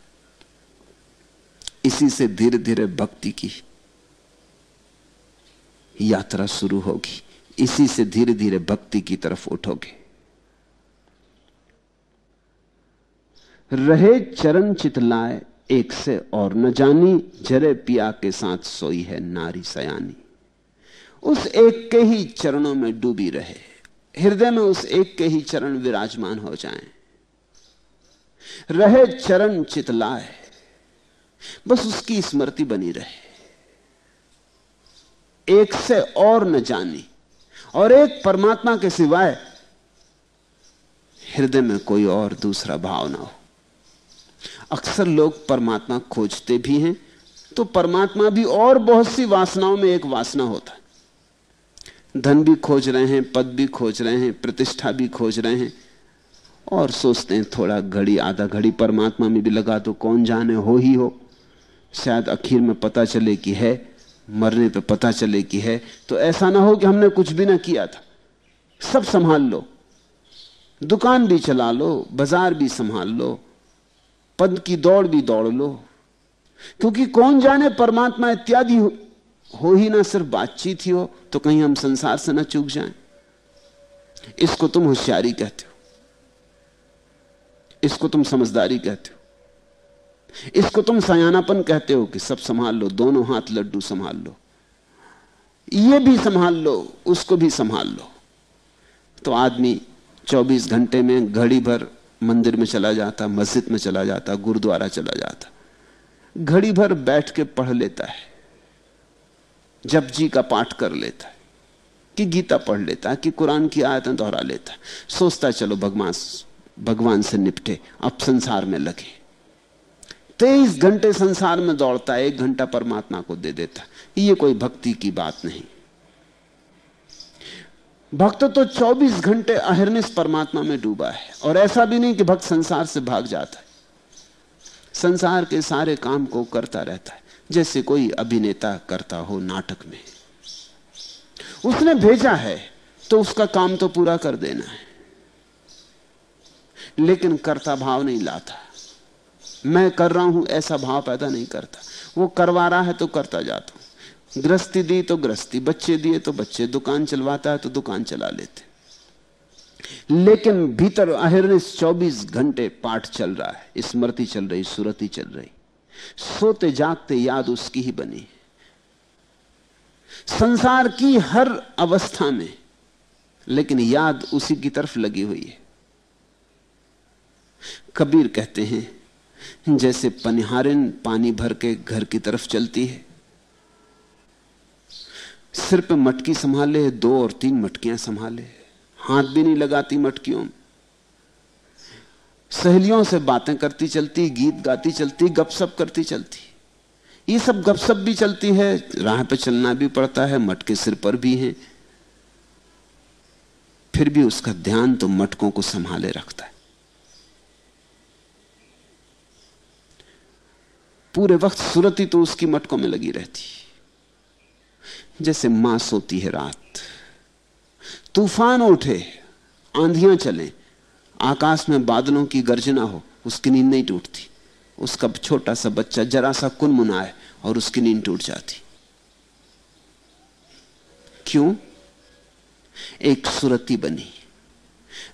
इसी से धीरे धीरे भक्ति की यात्रा शुरू होगी। इसी से धीरे धीरे भक्ति की तरफ़ उठोगे। रहे चरण चितलाए एक से और न जानी जरे पिया के साथ सोई है नारी सयानी। उस एक के ही चरणों में डूबी रहे। हृदय में उस एक के ही चरण विराजमान हो जाएँ। रहे चरण चितलाए बस उसकी स्मृति बनी रहे। एक से और न जानी और एक परमात्मा के सिवाय हृदय में कोई और दूसरा भाव ना हो। अक्सर लोग परमात्मा खोजते भी हैं तो परमात्मा भी और बहुत सी वासनाओं में एक वासना होता है। धन भी खोज रहे हैं, पद भी खोज रहे हैं, प्रतिष्ठा भी खोज रहे हैं और सोचते हैं थोड़ा घड़ी, आधा घड़ी परमात्मा में भी लगा तो कौन जाने, हो ही हो। शायद आखिर में पता चले कि है मरने पे पता चले कि है। तो ऐसा ना हो कि हमने कुछ भी ना किया था। सब संभाल लो। दुकान भी चला लो बाज़ार भी संभाल लो पद की दौड़ भी दौड़ लो। क्योंकि कौन जाने परमात्मा इत्यादि हो, हो ही ना सिर्फ़ बातचीत ही हो तो कहीं हम संसार से ना चूक जाएँ। इसको तुम होशियारी कहते हो। इसको तुम समझदारी कहते हो। इसको तुम सयानापन कहते हो कि सब संभाल लो, दोनों हाथ लड्डू संभाल लो। ये भी संभाल लो, उसको भी संभाल लो। तो आदमी 24 घंटे में घड़ी भर मंदिर में चला जाता, मस्जिद में चला जाता, गुरुद्वारा चला जाता। घड़ी भर बैठ के पढ़ लेता है। जप जी का पाठ कर लेता है, कि गीता पढ़ लेता है कि कुरान की आयतें दोहरा लेता है। सोचता है, चलो भगवान भगवान से निपटे, अब संसार में लगे। तेईस घंटे संसार में दौड़ता है, एक घंटा परमात्मा को दे देता ये कोई भक्ति की बात नहीं। भक्त तो 24 घंटे अहिर्निश परमात्मा में डूबा है, और ऐसा भी नहीं कि भक्त संसार से भाग जाता है। संसार के सारे काम को करता रहता है, जैसे कोई अभिनेता करता हो नाटक में। उसने भेजा है तो उसका काम तो पूरा कर देना है। लेकिन कर्ता भाव नहीं लाता। मैं कर रहा हूँ, ऐसा भाव पैदा नहीं करता। वो करवा रहा है तो करता जाता हूँ। गृहस्थी दी तो गृहस्थी, बच्चे दिए तो बच्चे, दुकान चलवाता है तो दुकान चला लेते। लेकिन भीतर अहिर्निश 24 घंटे पाठ चल रहा है, स्मृति चल रही, सुरति चल रही। सोते जागते याद उसकी ही बनी। संसार की हर अवस्था में, लेकिन याद उसी की तरफ़ लगी हुई है। कबीर कहते हैं जैसे पनिहारिन पानी भर के घर की तरफ़ चलती है। सिर पे मटकी संभाले दो और तीन मटकियाँ संभाले हाथ भी नहीं लगाती मटकियों में। सहेलियों से बातें करती चलती, गीत गाती चलती, गपशप करती चलती। ये सब गपसप भी चलती है, राह पे चलना भी पड़ता है, मटके सिर पर भी हैं। फिर भी उसका ध्यान तो मटकों को संभाले रखता है। पूरे वक्त सुरती तो उसकी मटकों में लगी रहती। जैसे माँ सोती है रात। तूफ़ान उठे, आंधियाँ चले। आकाश में बादलों की गर्जना हो, उसकी नींद नहीं टूटती। उसका छोटा सा बच्चा जरा सा कुनमुनाए और उसकी नींद टूट जाती। क्यों? एक सुरती बनी।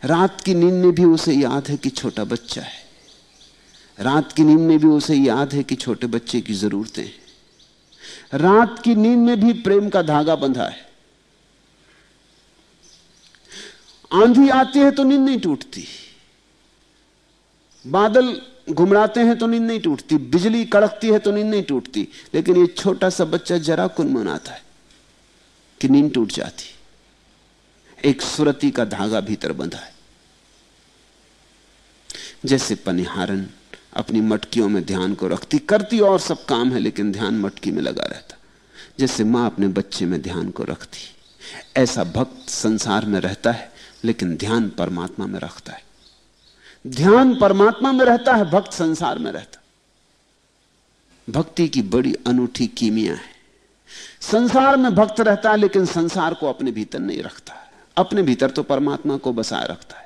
रात की नींद में भी उसे याद है कि छोटा बच्चा है। रात की नींद में भी उसे याद है कि छोटे बच्चे की जरूरतें रात की नींद में भी प्रेम का धागा बंधा है। आंधी आती है तो नींद नहीं टूटती। बादल घुमड़ाते हैं तो नींद नहीं टूटती। बिजली कड़कती है तो नींद नहीं टूटती। लेकिन ये छोटा सा बच्चा जरा कुन मनाता है कि नींद टूट जाती। एक सुरती का धागा भीतर बंधा है। जैसे पनिहारन अपनी मटकियों में ध्यान को रखती, करती और सब काम है, लेकिन ध्यान मटकी में लगा रहता। जैसे माँ अपने बच्चे में ध्यान को रखती। ऐसा भक्त संसार में रहता है, लेकिन ध्यान परमात्मा में रखता है। ध्यान परमात्मा में रहता है, भक्त संसार में रहता। भक्ति की बड़ी अनूठी कीमिया है। संसार में भक्त रहता है, लेकिन संसार को अपने भीतर नहीं रखता। अपने भीतर तो परमात्मा को बसाए रखता है।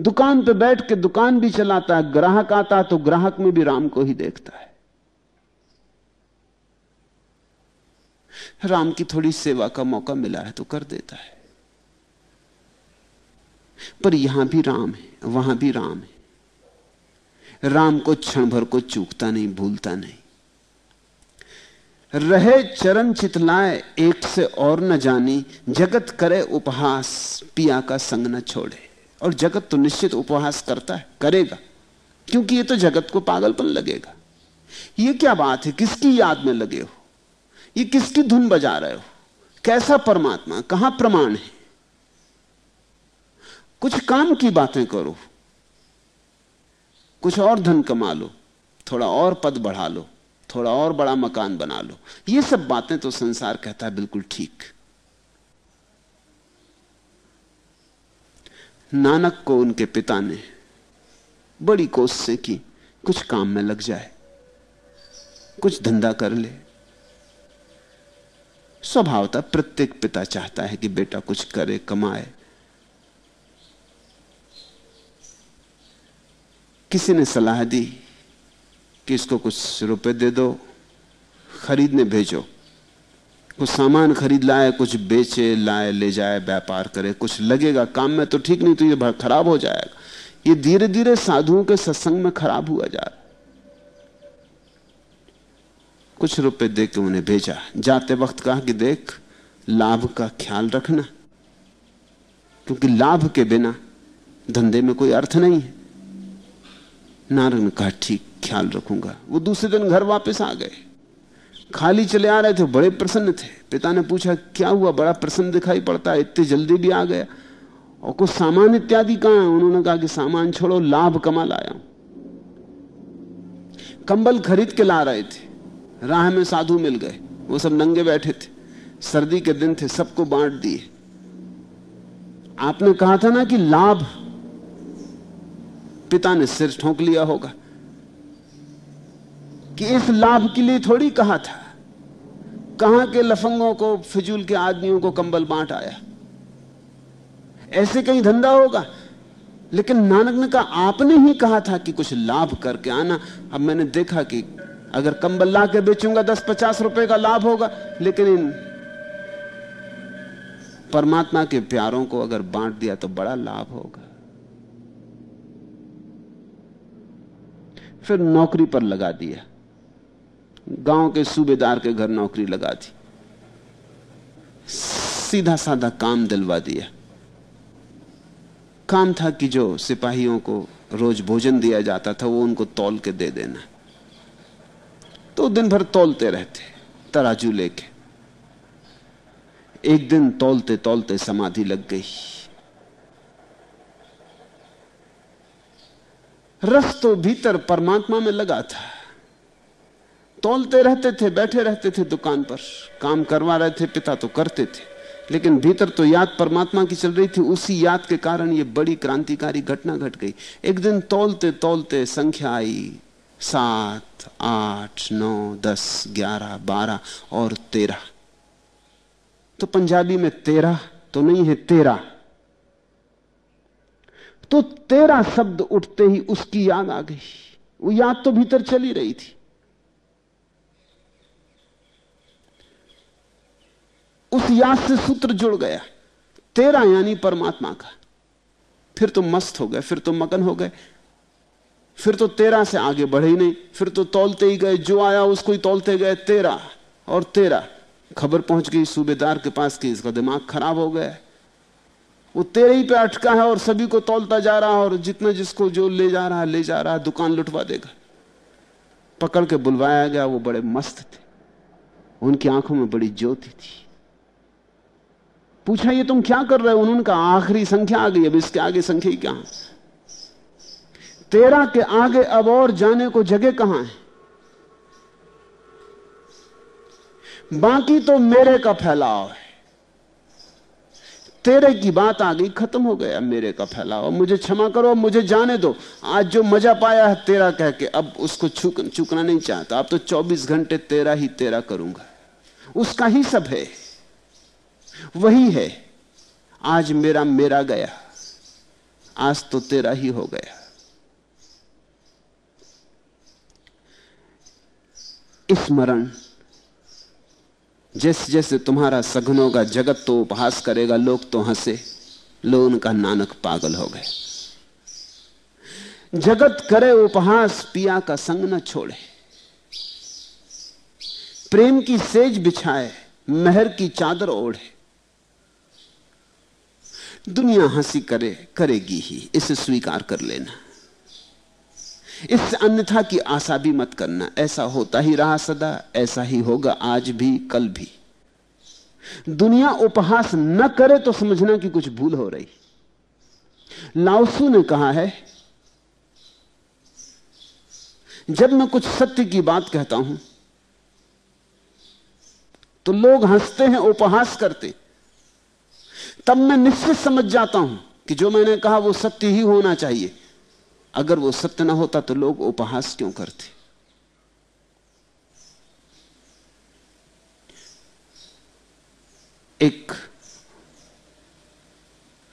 दुकान पे बैठ के दुकान भी चलाता है, ग्राहक आता है तो ग्राहक में भी राम को ही देखता है। राम की थोड़ी सेवा का मौका मिला है तो कर देता है। पर यहाँ भी राम है, वहाँ भी राम है। राम को क्षण भर को चूकता नहीं, भूलता नहीं। रहे चरण चितलाए, एक से और न जानी, जगत करे उपहास, पिया का संग न छोड़े। और जगत तो निश्चित उपहास करता है, करेगा। क्योंकि ये तो जगत को पागलपन लगेगा। ये क्या बात है? किसकी याद में लगे हो? ये किसकी धुन बजा रहे हो? कैसा परमात्मा? कहाँ प्रमाण है? कुछ काम की बातें करो। कुछ और धन कमा लो। थोड़ा और पद बढ़ा लो। थोड़ा और बड़ा मकान बना लो। ये सब बातें तो संसार कहता है बिल्कुल ठीक। नानक को उनके पिता ने बड़ी कोशिशें की, कुछ काम में लग जाए, कुछ धंधा कर ले। स्वभावता प्रत्येक पिता चाहता है कि बेटा कुछ करे, कमाए। किसी ने सलाह दी कि इसको कुछ रुपए दे दो, खरीदने भेजो। कुछ सामान खरीद लाए, कुछ बेचे, लाए, ले जाए, व्यापार करे, कुछ लगेगा, काम में तो ठीक नहीं तो ये खराब हो जाएगा। ये धीरे धीरे साधुओं के सत्संग में खराब हुआ जा रहा कुछ रुपए दे के उन्हें भेजा। जाते वक्त कहा कि देख, लाभ का ख्याल रखना। क्योंकि लाभ के बिना धंधे में कोई अर्थ नहीं है। नारद ने कहा, ठीक, ख्याल रखूँगा। वो दूसरे दिन घर वापस आ गए। खाली चले आ रहे थे, बड़े प्रसन्न थे। पिता ने पूछा, क्या हुआ? बड़ा प्रसन्न दिखाई पड़ता है, इतनी जल्दी भी आ गया? और कुछ सामान इत्यादि कहाँ है? उन्होंने कहा कि, सामान छोड़ो, लाभ कमा लाया कंबल खरीद के ला रहे थे। राह में साधु मिल गए। वो सब नंगे बैठे थे। सर्दी के दिन थे, सबको बांट दिए। आपने कहा था ना कि लाभ। पिता ने सिर ठोंक लिया होगा। कि इस लाभ के लिए थोड़ी कहा था। कहाँ के लफंगों को, फिजूल के आदमियों को कंबल बांट आया। ऐसे कहीं धंधा होगा। लेकिन नानक ने कहा, आपने ही कहा था कि कुछ लाभ करके आना। अब मैंने देखा कि अगर कंबल ला के बेचूँगा दस पचास रुपए का लाभ होगा। लेकिन इन परमात्मा के प्यारों को अगर बांट दिया तो बड़ा लाभ होगा। फिर नौकरी पर लगा दिया। गाँव के सूबेदार के घर नौकरी लगा दी। सीधा साधा काम दिलवा दिया। काम था कि जो सिपाहियों को रोज भोजन दिया जाता था, वो उनको तौल के दे देना। तो दिन भर तौलते रहते, तराजू लेके। एक दिन तौलते तौलते समाधि लग गई। रस तो भीतर परमात्मा में लगा था। तोलते रहते थे, बैठे रहते थे दुकान पर। काम करवा रहे थे, पिता तो करते थे। लेकिन भीतर तो याद परमात्मा की चल रही थी, उसी याद के कारण ये बड़ी क्रांतिकारी घटना घट गई। एक दिन तोलते तोलते संख्या आई। सात, आठ, नौ, दस, ग्यारह, बारह और तेरह। तो पंजाबी में तेरह तो नहीं है तेरह। तो तेरह शब्द उठते ही उसकी याद आ गई। वो याद तो भीतर चली रही थी। उस याद से सूत्र जुड़ गया। तेरा यानी परमात्मा का। फिर तो मस्त हो गए, फिर तो मगन हो गए। फिर तो तेरा से आगे बढ़े ही नहीं। फिर तो तोलते ही गए। जो आया उसको ही तोलते गए। तेरा और तेरा। खबर पहुँच गई सूबेदार के पास कि इसका दिमाग खराब हो गया। वो तेरे ही पे अटका है और सभी को तोलता जा रहा है और जितना जिसको जो ले जा रहा है, ले जा रहा है, दुकान लुटवा देगा। पकड़ के बुलवाया गया। वो बड़े मस्त थे। उनकी आँखों में बड़ी ज्योति थी। पूछा, ये तुम क्या कर रहे हो? उन्होंने कहा, आखिरी संख्या आ गई, अब इसके आगे संख्या ही? क्या तेरह के आगे अब और जाने को जगह कहाँ है? बाकी तो मेरे का फैलाव है। तेरे की बात आ गई, खत्म हो गया मेरे का फैलाव। मुझे क्षमा करो मुझे जाने दो। आज जो मज़ा पाया है तेरा कह के, अब उसको चुकना नहीं चाहता। अब तो 24 घंटे तेरा ही तेरा करूँगा। उसका ही सब है। वही है। आज मेरा मेरा गया। आज तो तेरा ही हो गया। स्मरण जैसे जैसे तुम्हारा सघनों का जगत तो उपहास करेगा, लोग तो हंसे। लो उनका नानक पागल हो गए। जगत करे उपहास, पिया का संग न छोड़े। प्रेम की सेज बिछाए, महर की चादर ओढ़े। दुनिया हँसी करे, करेगी ही। इसे स्वीकार कर लेना। इससे अन्यथा की आशा भी मत करना। ऐसा होता ही रहा सदा, ऐसा ही होगा आज भी, कल भी। दुनिया उपहास न करे तो समझना कि कुछ भूल हो रही। लाउसू ने कहा है, जब मैं कुछ सत्य की बात कहता हूँ तो लोग हँसते हैं, उपहास करते। तब मैं निश्चित समझ जाता हूँ कि जो मैंने कहा वो सत्य ही होना चाहिए। अगर वो सत्य ना होता तो लोग उपहास क्यों करते? एक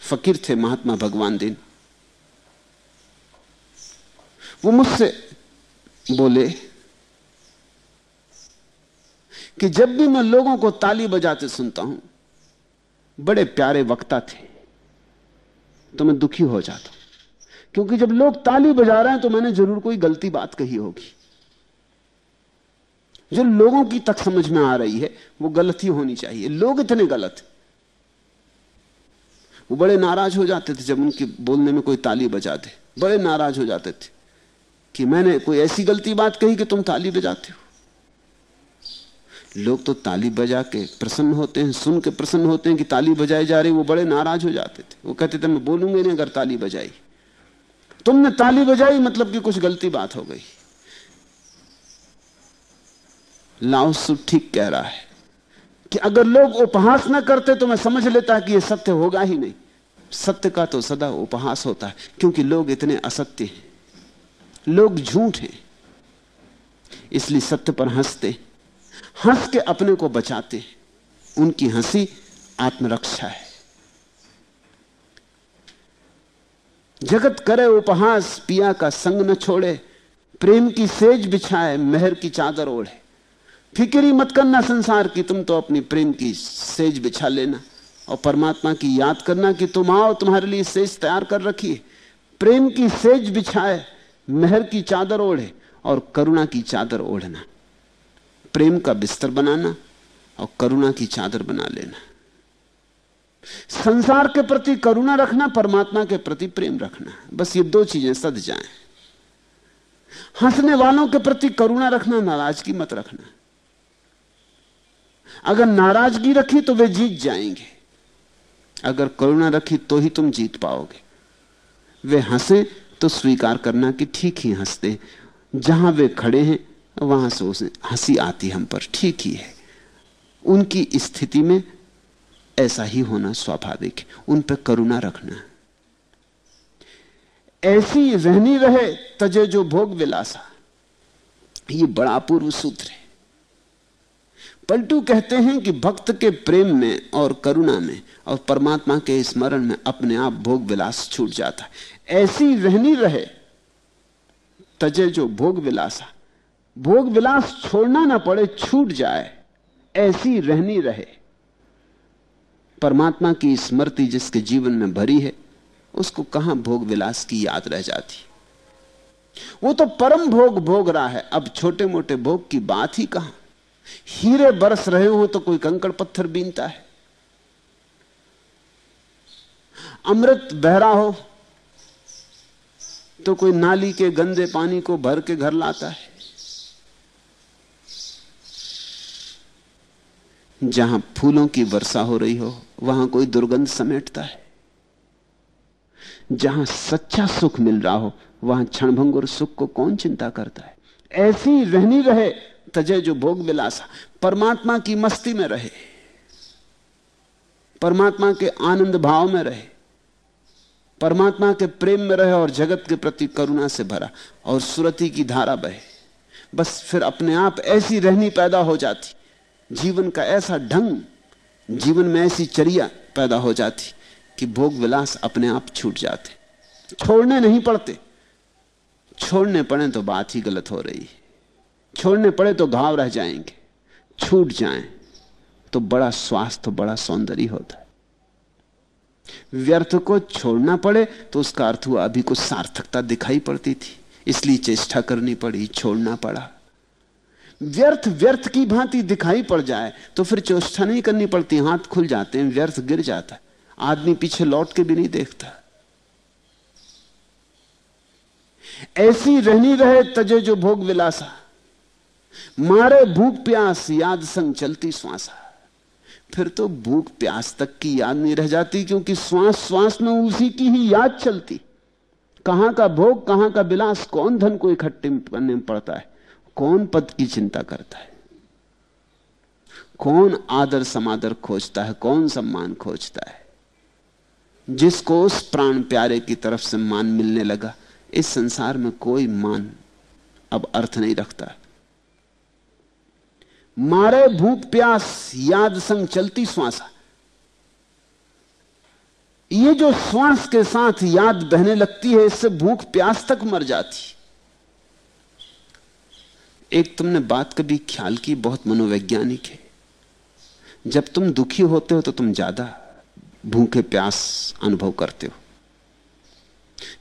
फकीर थे महात्मा भगवान दिन। वो मुझसे बोले कि जब भी मैं लोगों को ताली बजाते सुनता हूँ बड़े प्यारे वक्ता थे तो मैं दुखी हो जाता क्योंकि जब लोग ताली बजा रहे हैं तो मैंने ज़रूर कोई गलती बात कही होगी। जो लोगों की तक समझ में आ रही है, वो गलत ही होनी चाहिए। लोग इतने गलत वो बड़े नाराज़ हो जाते थे जब उनके बोलने में कोई ताली बजाते बड़े नाराज़ हो जाते थे कि मैंने कोई ऐसी गलती बात कही कि तुम ताली बजाते हो? लोग तो ताली बजा के प्रसन्न होते हैं, सुन के प्रसन्न होते हैं कि ताली बजाई जा रही, वो बड़े नाराज़ हो जाते थे। वो कहते थे, मैं बोलूँगा नहीं अगर ताली बजाई। तुमने ताली बजाई मतलब कि कुछ गलती बात हो गई। लाउसु ठीक कह रहा है कि अगर लोग उपहास ना करते तो मैं समझ लेता कि यह सत्य होगा ही नहीं। सत्य का तो सदा उपहास होता है, क्योंकि लोग इतने असत्य हैं। लोग झूठ हैं, इसलिए सत्य पर हँसते हंस के अपने को बचाते उनकी हँसी आत्मरक्षा है। जगत करे उपहास, पिया का संग न छोड़े। प्रेम की सेज बिछाए, मेहर की चादर ओढ़े। फिक्री मत करना संसार की, तुम तो अपनी प्रेम की सेज बिछा लेना। और परमात्मा की याद करना कि तुम आओ, तुम्हारे लिए सेज तैयार कर रखी है। प्रेम की सेज बिछाए, मेहर की चादर ओढ़े और करुणा की चादर ओढ़ना। प्रेम का बिस्तर बनाना और करुणा की चादर बना लेना। संसार के प्रति करुणा रखना, परमात्मा के प्रति प्रेम रखना। बस ये दो चीज़ें सद जाएँ। हंसने वालों के प्रति करुणा रखना, नाराज़गी मत रखना। अगर नाराज़गी रखी तो वे जीत जाएँगे। अगर करुणा रखी तो ही तुम जीत पाओगे। वे हंसे तो स्वीकार करना कि ठीक ही हँसते जहाँ वे खड़े हैं वहाँ से उसे हँसी आती हम पर। ठीक ही है। उनकी स्थिति में ऐसा ही होना स्वाभाविक है। उन पर करुणा रखना। ऐसी रहनी रहे तजे जो भोग विलासा। ये बड़ा अपूर्व सूत्र है। पलटू कहते हैं कि भक्त के प्रेम में और करुणा में और परमात्मा के स्मरण में अपने आप भोग विलास छूट जाता है। ऐसी रहनी रहे तजे जो भोग विलासा। भोग विलास छोड़ना ना पड़े, छूट जाए, ऐसी रहनी रहे। परमात्मा की स्मृति जिसके जीवन में भरी है, उसको कहाँ भोग विलास की याद रह जाती? वो तो परम भोग भोग रहा है, अब छोटे मोटे भोग की बात ही कहाँ? हीरे बरस रहे हो तो कोई कंकड़ पत्थर बीनता है। अमृत बह रहा हो तो कोई नाली के गंदे पानी को भर के घर लाता है। जहाँ फूलों की वर्षा हो रही हो, वहाँ कोई दुर्गंध समेटता है। जहाँ सच्चा सुख मिल रहा हो, वहाँ क्षणभंगुर सुख को कौन चिंता करता है? ऐसी रहनी रहे, तजे जो भोग विलासा परमात्मा की मस्ती में रहे, परमात्मा के आनंद भाव में रहे, परमात्मा के प्रेम में रहे और जगत के प्रति करुणा से भरा और सुरति की धारा बहे। बस फिर अपने आप ऐसी रहनी पैदा हो जाती। जीवन का ऐसा ढंग, जीवन में ऐसी चर्या पैदा हो जाती कि भोग विलास अपने आप छूट जाते। छोड़ने नहीं पड़ते। छोड़ने पड़े तो बात ही गलत हो रही है। छोड़ने पड़े तो घाव रह जाएँगे। छूट जाएँ तो बड़ा स्वास्थ्य, बड़ा सौंदर्य होता है। व्यर्थ को छोड़ना पड़े तो उसका अर्थ हुआ अभी कुछ सार्थकता दिखाई पड़ती थी। इसलिए चेष्टा करनी पड़ी, छोड़ना पड़ा। व्यर्थ व्यर्थ की भांति दिखाई पड़ जाए तो फिर चेष्टा नहीं करनी पड़ती, हाथ खुल जाते हैं, व्यर्थ गिर जाता है। आदमी पीछे लौट के भी नहीं देखता। ऐसी रहनी रहे तजे जो भोग विलासा। मारे भूख प्यास, याद संग चलती श्वासा। फिर तो भूख प्यास तक की याद नहीं रह जाती, क्योंकि श्वास श्वास में उसी की ही याद चलती। कहाँ का भोग, कहाँ का विलास, कौन धन को इकट्ठे करने में पड़ता है? कौन पद की चिंता करता है? कौन आदर समादर खोजता है? कौन सम्मान खोजता है? जिसको उस प्राण प्यारे की तरफ़ से मान मिलने लगा, इस संसार में कोई मान अब अर्थ नहीं रखता। मारे भूख प्यास, याद संग चलती श्वासा। ये जो श्वास के साथ याद बहने लगती है, इससे भूख प्यास तक मर जाती। एक तुमने बात कभी ख्याल की? बहुत मनोवैज्ञानिक है। जब तुम दुखी होते हो तो तुम ज़्यादा भूखे प्यास अनुभव करते हो।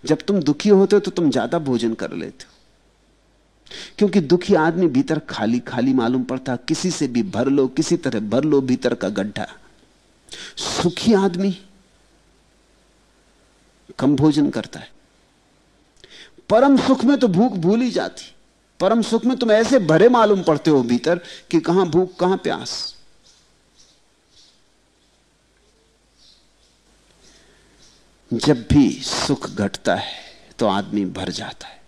जब तुम दुखी होते हो तो तुम ज़्यादा भोजन कर लेते हो। क्योंकि दुखी आदमी भीतर खाली खाली मालूम पड़ता, किसी से भी भर लो, किसी तरह भर लो भीतर का गड्ढा। सुखी आदमी कम भोजन करता है। परम सुख में तो भूख भूल ही जाती। परम सुख में तुम ऐसे भरे मालूम पड़ते हो भीतर कि कहाँ भूख, कहाँ प्यास। जब भी सुख घटता है तो आदमी भर जाता है।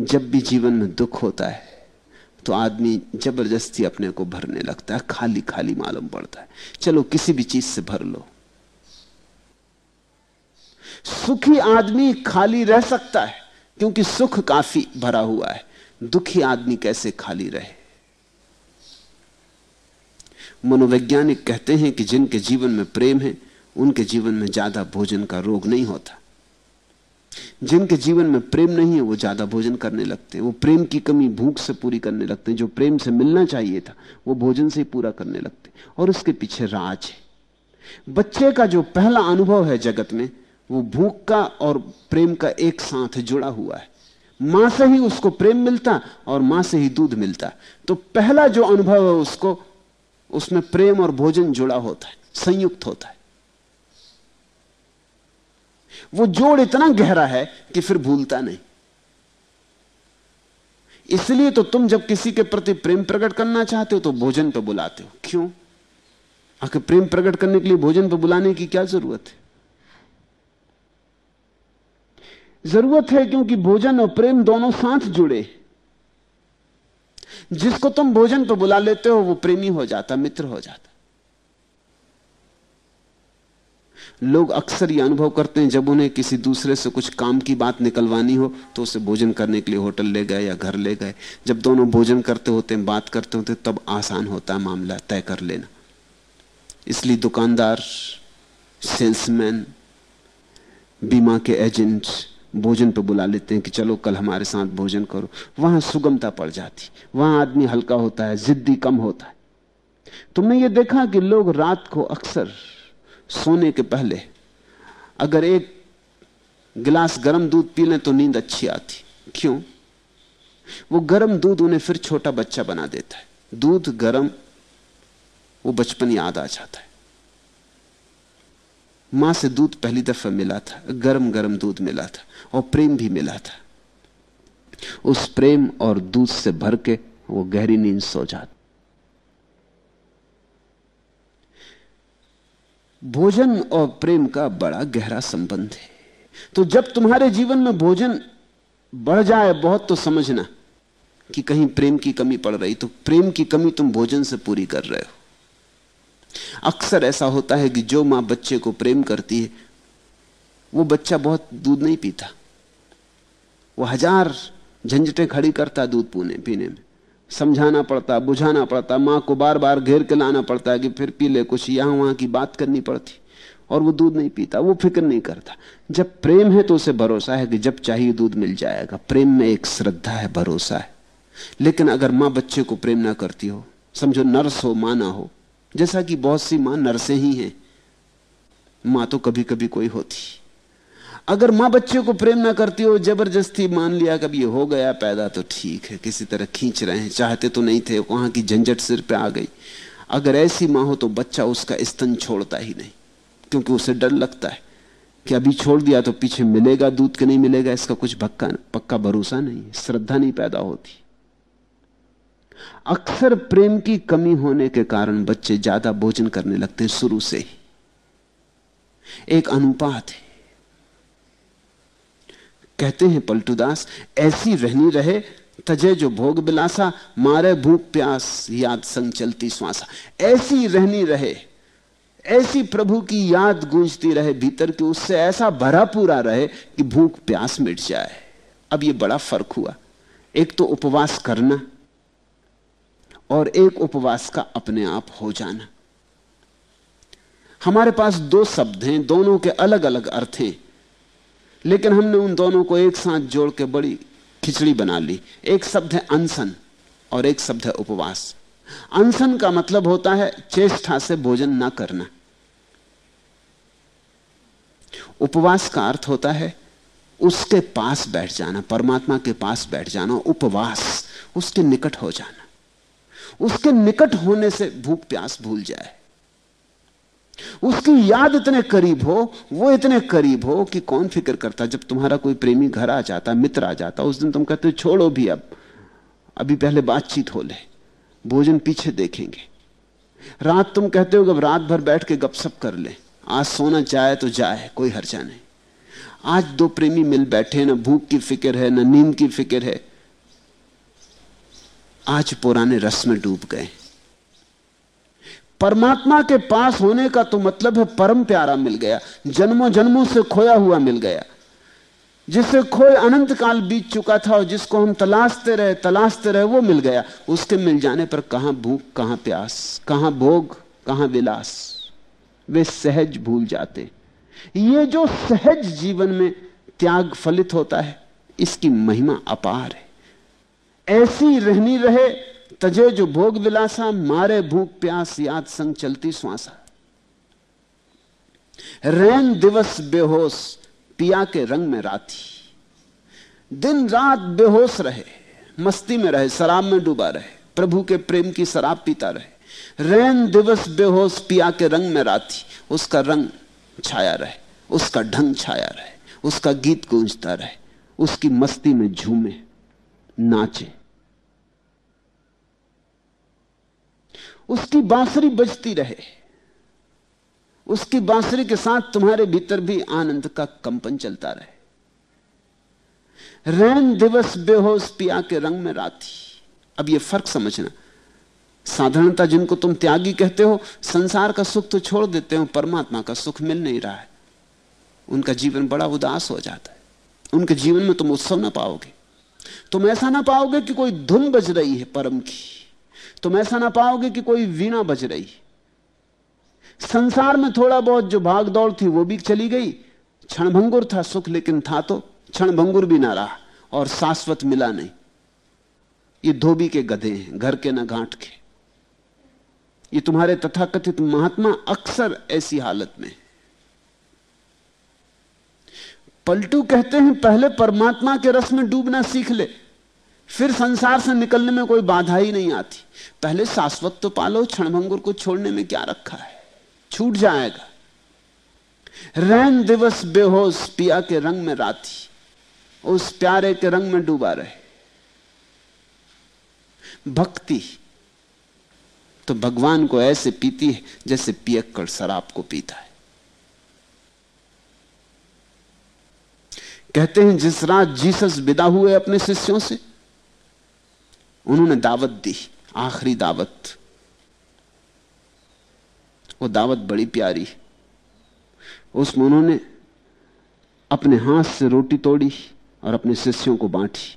जब भी जीवन में दुख होता है तो आदमी ज़बरदस्ती अपने को भरने लगता है खाली खाली मालूम पड़ता है। चलो, किसी भी चीज़ से भर लो। सुखी आदमी खाली रह सकता है। क्योंकि सुख काफ़ी भरा हुआ है। दुखी आदमी कैसे खाली रहे? मनोवैज्ञानिक कहते हैं कि जिनके जीवन में प्रेम है, उनके जीवन में ज़्यादा भोजन का रोग नहीं होता। जिनके जीवन में प्रेम नहीं है, वो ज़्यादा भोजन करने लगते हैं। वो प्रेम की कमी भूख से पूरी करने लगते हैं। जो प्रेम से मिलना चाहिए था, वो भोजन से ही पूरा करने लगते और उसके पीछे राज है। बच्चे का जो पहला अनुभव है जगत में वो भूख का और प्रेम का एक साथ जुड़ा हुआ है। माँ से ही उसको प्रेम मिलता और माँ से ही दूध मिलता। तो पहला जो अनुभव है उसको, उसमें प्रेम और भोजन जुड़ा होता है, संयुक्त होता है। वो जोड़ इतना गहरा है कि फिर भूलता नहीं। इसलिए तो तुम जब किसी के प्रति प्रेम प्रकट करना चाहते हो तो भोजन पर बुलाते हो। क्यों? आखिर प्रेम प्रकट करने के लिए भोजन पर बुलाने की क्या ज़रूरत है? ज़रूरत है क्योंकि भोजन और प्रेम दोनों साथ जुड़े। जिसको तुम भोजन पर बुला लेते हो, वो प्रेमी हो जाता, मित्र हो जाता। लोग अक्सर ये अनुभव करते हैं, जब उन्हें किसी दूसरे से कुछ काम की बात निकलवानी हो तो उसे भोजन करने के लिए होटल ले गए या घर ले गए। जब दोनों भोजन करते होते हैं, बात करते होते तब आसान होता है मामला तय कर लेना। इसलिए दुकानदार, सेल्समैन, बीमा के एजेंट भोजन पे बुला लेते हैं कि चलो कल हमारे साथ भोजन करो। वहाँ सुगमता पड़ जाती, वहाँ आदमी हल्का होता है, जिद्दी कम होता है। तुमने ये देखा कि लोग रात को अक्सर सोने के पहले अगर एक गिलास गर्म दूध पी लें तो नींद अच्छी आती। क्यों? वो गर्म दूध उन्हें फिर छोटा बच्चा बना देता है। दूध गर्म, वो बचपन याद आ जाता है। माँ से दूध पहली दफ़ा मिला था गर्म गर्म दूध मिला था। और प्रेम भी मिला था। उस प्रेम और दूध से भर के वो गहरी नींद सो जाती। भोजन और प्रेम का बड़ा गहरा संबंध है। तो जब तुम्हारे जीवन में भोजन बढ़ जाए बहुत तो समझना कि कहीं प्रेम की कमी पड़ रही तो प्रेम की कमी तुम भोजन से पूरी कर रहे हो। अक्सर ऐसा होता है कि जो माँ बच्चे को प्रेम करती है, वो बच्चा बहुत दूध नहीं पीता। वो हज़ार झंझटें खड़ी करता दूध पूने, पीने में। समझाना पड़ता, बुझाना पड़ता, माँ को बार बार घेर के लाना पड़ता कि फिर पी ले, कुछ यहाँ वहाँ की बात करनी पड़ती। और वो दूध नहीं पीता, वो फ़िक्र नहीं करता। जब प्रेम है तो उसे भरोसा है कि जब चाहिए दूध मिल जाएगा। प्रेम में एक श्रद्धा है, भरोसा है। लेकिन अगर माँ बच्चे को प्रेम ना करती हो, समझो नर्स हो, माँ ना हो, जैसा कि बहुत सी माँ नर्से ही हैं। माँ तो कभी कभी कोई होती। अगर माँ बच्चे को प्रेम ना करती हो, ज़बरदस्ती मान लिया, कभी हो गया, पैदा तो ठीक है, किसी तरह खींच रहे हैं, चाहते तो नहीं थे, वहाँ की झंझट सिर पे आ गई। अगर ऐसी माँ हो तो बच्चा उसका स्तन छोड़ता ही नहीं, क्योंकि उसे डर लगता है कि अभी छोड़ दिया तो पीछे मिलेगा दूध के नहीं मिलेगा, इसका कुछ भक्का, पक्का भरोसा नहीं श्रद्धा नहीं पैदा होती। अक्सर प्रेम की कमी होने के कारण बच्चे ज़्यादा भोजन करने लगते हैं शुरू से ही। एक अनुपात है। कहते हैं, पलटूदास, ऐसी रहनी रहे, तजे जो भोग बिलासा, मारे भूख प्यास, याद संग चलती श्वासा। ऐसी रहनी रहे, ऐसी प्रभु की याद गूंजती रहे भीतर की, उससे ऐसा भरा पूरा रहे कि भूख प्यास मिट जाए। अब यह बड़ा फ़र्क हुआ। एक तो उपवास करना और एक उपवास का अपने आप हो जाना। हमारे पास दो शब्द हैं, दोनों के अलग अलग अर्थ हैं। लेकिन हमने उन दोनों को एक साथ जोड़ के बड़ी खिचड़ी बना ली। एक शब्द है अनशन और एक शब्द है उपवास। अनशन का मतलब होता है चेष्टा से भोजन ना करना। उपवास का अर्थ होता है उसके पास बैठ जाना, परमात्मा के पास बैठ जाना, उपवास, उसके निकट हो जाना। उसके निकट होने से भूख प्यास भूल जाए। उसकी याद इतने करीब हो, वो इतने करीब हो कि कौन फ़िक्र करता? जब तुम्हारा कोई प्रेमी घर आ जाता, मित्र आ जाता, उस दिन तुम कहते हो, छोड़ो भी अब। अभी पहले बातचीत हो ले, भोजन पीछे देखेंगे। रात तुम कहते हो कि रात भर बैठ के गपसप कर ले। आज सोना चाहे तो जाए, कोई हर्जा नहीं। आज दो प्रेमी मिल बैठे ना भूख की फ़िक्र है, ना नींद की फ़िक्र है। आज पुराने रस में डूब गए। परमात्मा के पास होने का तो मतलब है परम प्यारा मिल गया जन्मों जन्मों से खोया हुआ मिल गया, जिससे खोए अनंत काल बीत चुका था और जिसको हम तलाशते रहे तलाशते रहे, वो मिल गया। उसके मिल जाने पर कहाँ भूख, कहाँ प्यास, कहाँ भोग, कहाँ विलास? वे सहज भूल जाते। ये जो सहज जीवन में त्याग फलित होता है, इसकी महिमा अपार है। ऐसी रहनी रहे तजे जो भोग विलासा मारे भूख प्यास, याद संग चलती श्वासा रैन दिवस बेहोश, पिया के रंग में राती। दिन रात बेहोश रहे, मस्ती में रहे, शराब में डूबा रहे, प्रभु के प्रेम की शराब पीता रहे। रैन दिवस बेहोश, पिया के रंग में राती, उसका रंग छाया रहे, उसका ढंग छाया रहे, उसका गीत गूंजता रहे, उसकी मस्ती में झूमे, नाचे। उसकी बांसुरी बजती रहे। उसकी बांसुरी के साथ तुम्हारे भीतर भी आनंद का कंपन चलता रहे। रैन दिवस बेहोश पिया के रंग में राती। अब ये फ़र्क समझना। साधारणता जिनको तुम त्यागी कहते हो, संसार का सुख तो छोड़ देते हो, परमात्मा का सुख मिल नहीं रहा है। उनका जीवन बड़ा उदास हो जाता है। उनके जीवन में तुम उत्सव ना पाओगे। तुम ऐसा ना पाओगे कि कोई धुन बज रही है परम की। तुम ऐसा ना पाओगे कि कोई वीणा बज रही। संसार में थोड़ा बहुत जो भाग दौड़ थी, वो भी चली गई। क्षणभंगुर था, सुख लेकिन था तो क्षणभंगुर भी ना रहा और शाश्वत मिला नहीं। ये धोबी के गधे हैं, घर के ना घाट के। ये तुम्हारे तथाकथित महात्मा अक्सर ऐसी हालत में। पलटू कहते हैं, पहले परमात्मा के रस में डूबना सीख ले। फिर संसार से निकलने में कोई बाधा ही नहीं आती। पहले शाश्वत तो पालो, क्षणभंगुर को छोड़ने में क्या रखा है? छूट जाएगा। रैन दिवस बेहोश पिया के रंग में राती, उस प्यारे के रंग में डूबा रहे। भक्ति तो भगवान को ऐसे पीती है जैसे पियक्कड़ शराब को पीता है। कहते हैं, जिस रात जीसस विदा हुए अपने शिष्यों से उन्होंने दावत दी, आखिरी दावत। वो दावत बड़ी प्यारी। उसमें उन्होंने अपने हाथ से रोटी तोड़ी और अपने शिष्यों को बांटी।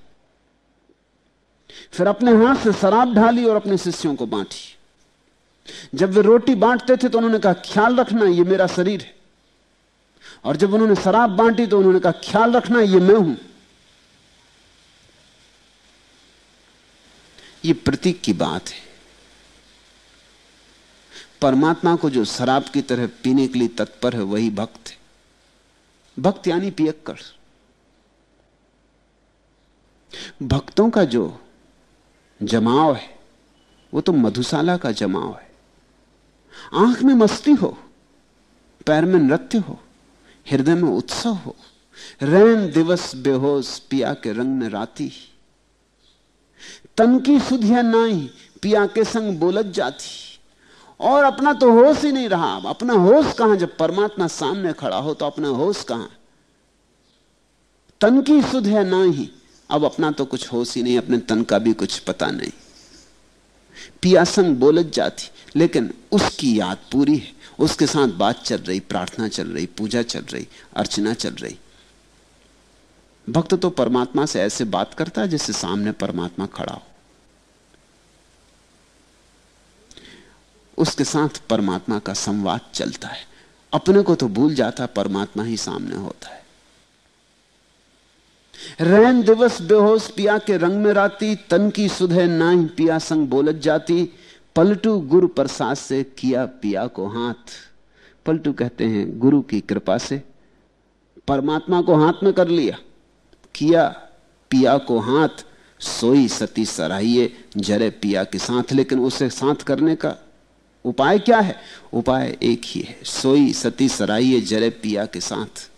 फिर अपने हाथ से शराब ढाली और अपने शिष्यों को बांटी। जब वे रोटी बांटते थे तो उन्होंने कहा, ख्याल रखना, ये मेरा शरीर है। और जब उन्होंने शराब बांटी तो उन्होंने कहा, ख्याल रखना, ये मैं हूँ। ये प्रतीक की बात है। परमात्मा को जो शराब की तरह पीने के लिए तत्पर है, वही भक्त है। भक्त यानी पियक्कर भक्तों का जो जमाव है, वो तो मधुशाला का जमाव है। आँख में मस्ती हो, पैर में नृत्य हो, हृदय में उत्सव हो, रैन दिवस बेहोश पिया के रंग में राती। तन की सुधिया नाई, पिया के संग बोलत जाती। और अपना तो होश ही नहीं रहा। अपना होश कहाँ? जब परमात्मा सामने खड़ा हो तो अपना होश कहाँ? तन की सुध है ना ही अब अपना तो कुछ होश ही नहीं, अपने तन का भी कुछ पता नहीं। पिया संग बोलत जाती, लेकिन उसकी याद पूरी है। उसके साथ बात चल रही, प्रार्थना चल रही, पूजा चल रही, अर्चना चल रही। भक्त तो परमात्मा से ऐसे बात करता है जैसे सामने परमात्मा खड़ा हो। उसके साथ परमात्मा का संवाद चलता है। अपने को तो भूल जाता परमात्मा ही सामने होता है। रैन दिवस बेहोश पिया के रंग में राती, तन की सुधे नाई पिया संग बोलत जाती। पलटू गुरु प्रसाद से किया पिया को हाथ। पलटू कहते हैं, गुरु की कृपा से। परमात्मा को हाथ में कर लिया। किया, पिया को हाथ, सोई सती सराहिए, जरे पिया के साथ, लेकिन उसे साथ करने का उपाय क्या है? उपाय एक ही है, सोई सती सराइए जरे पिया के साथ।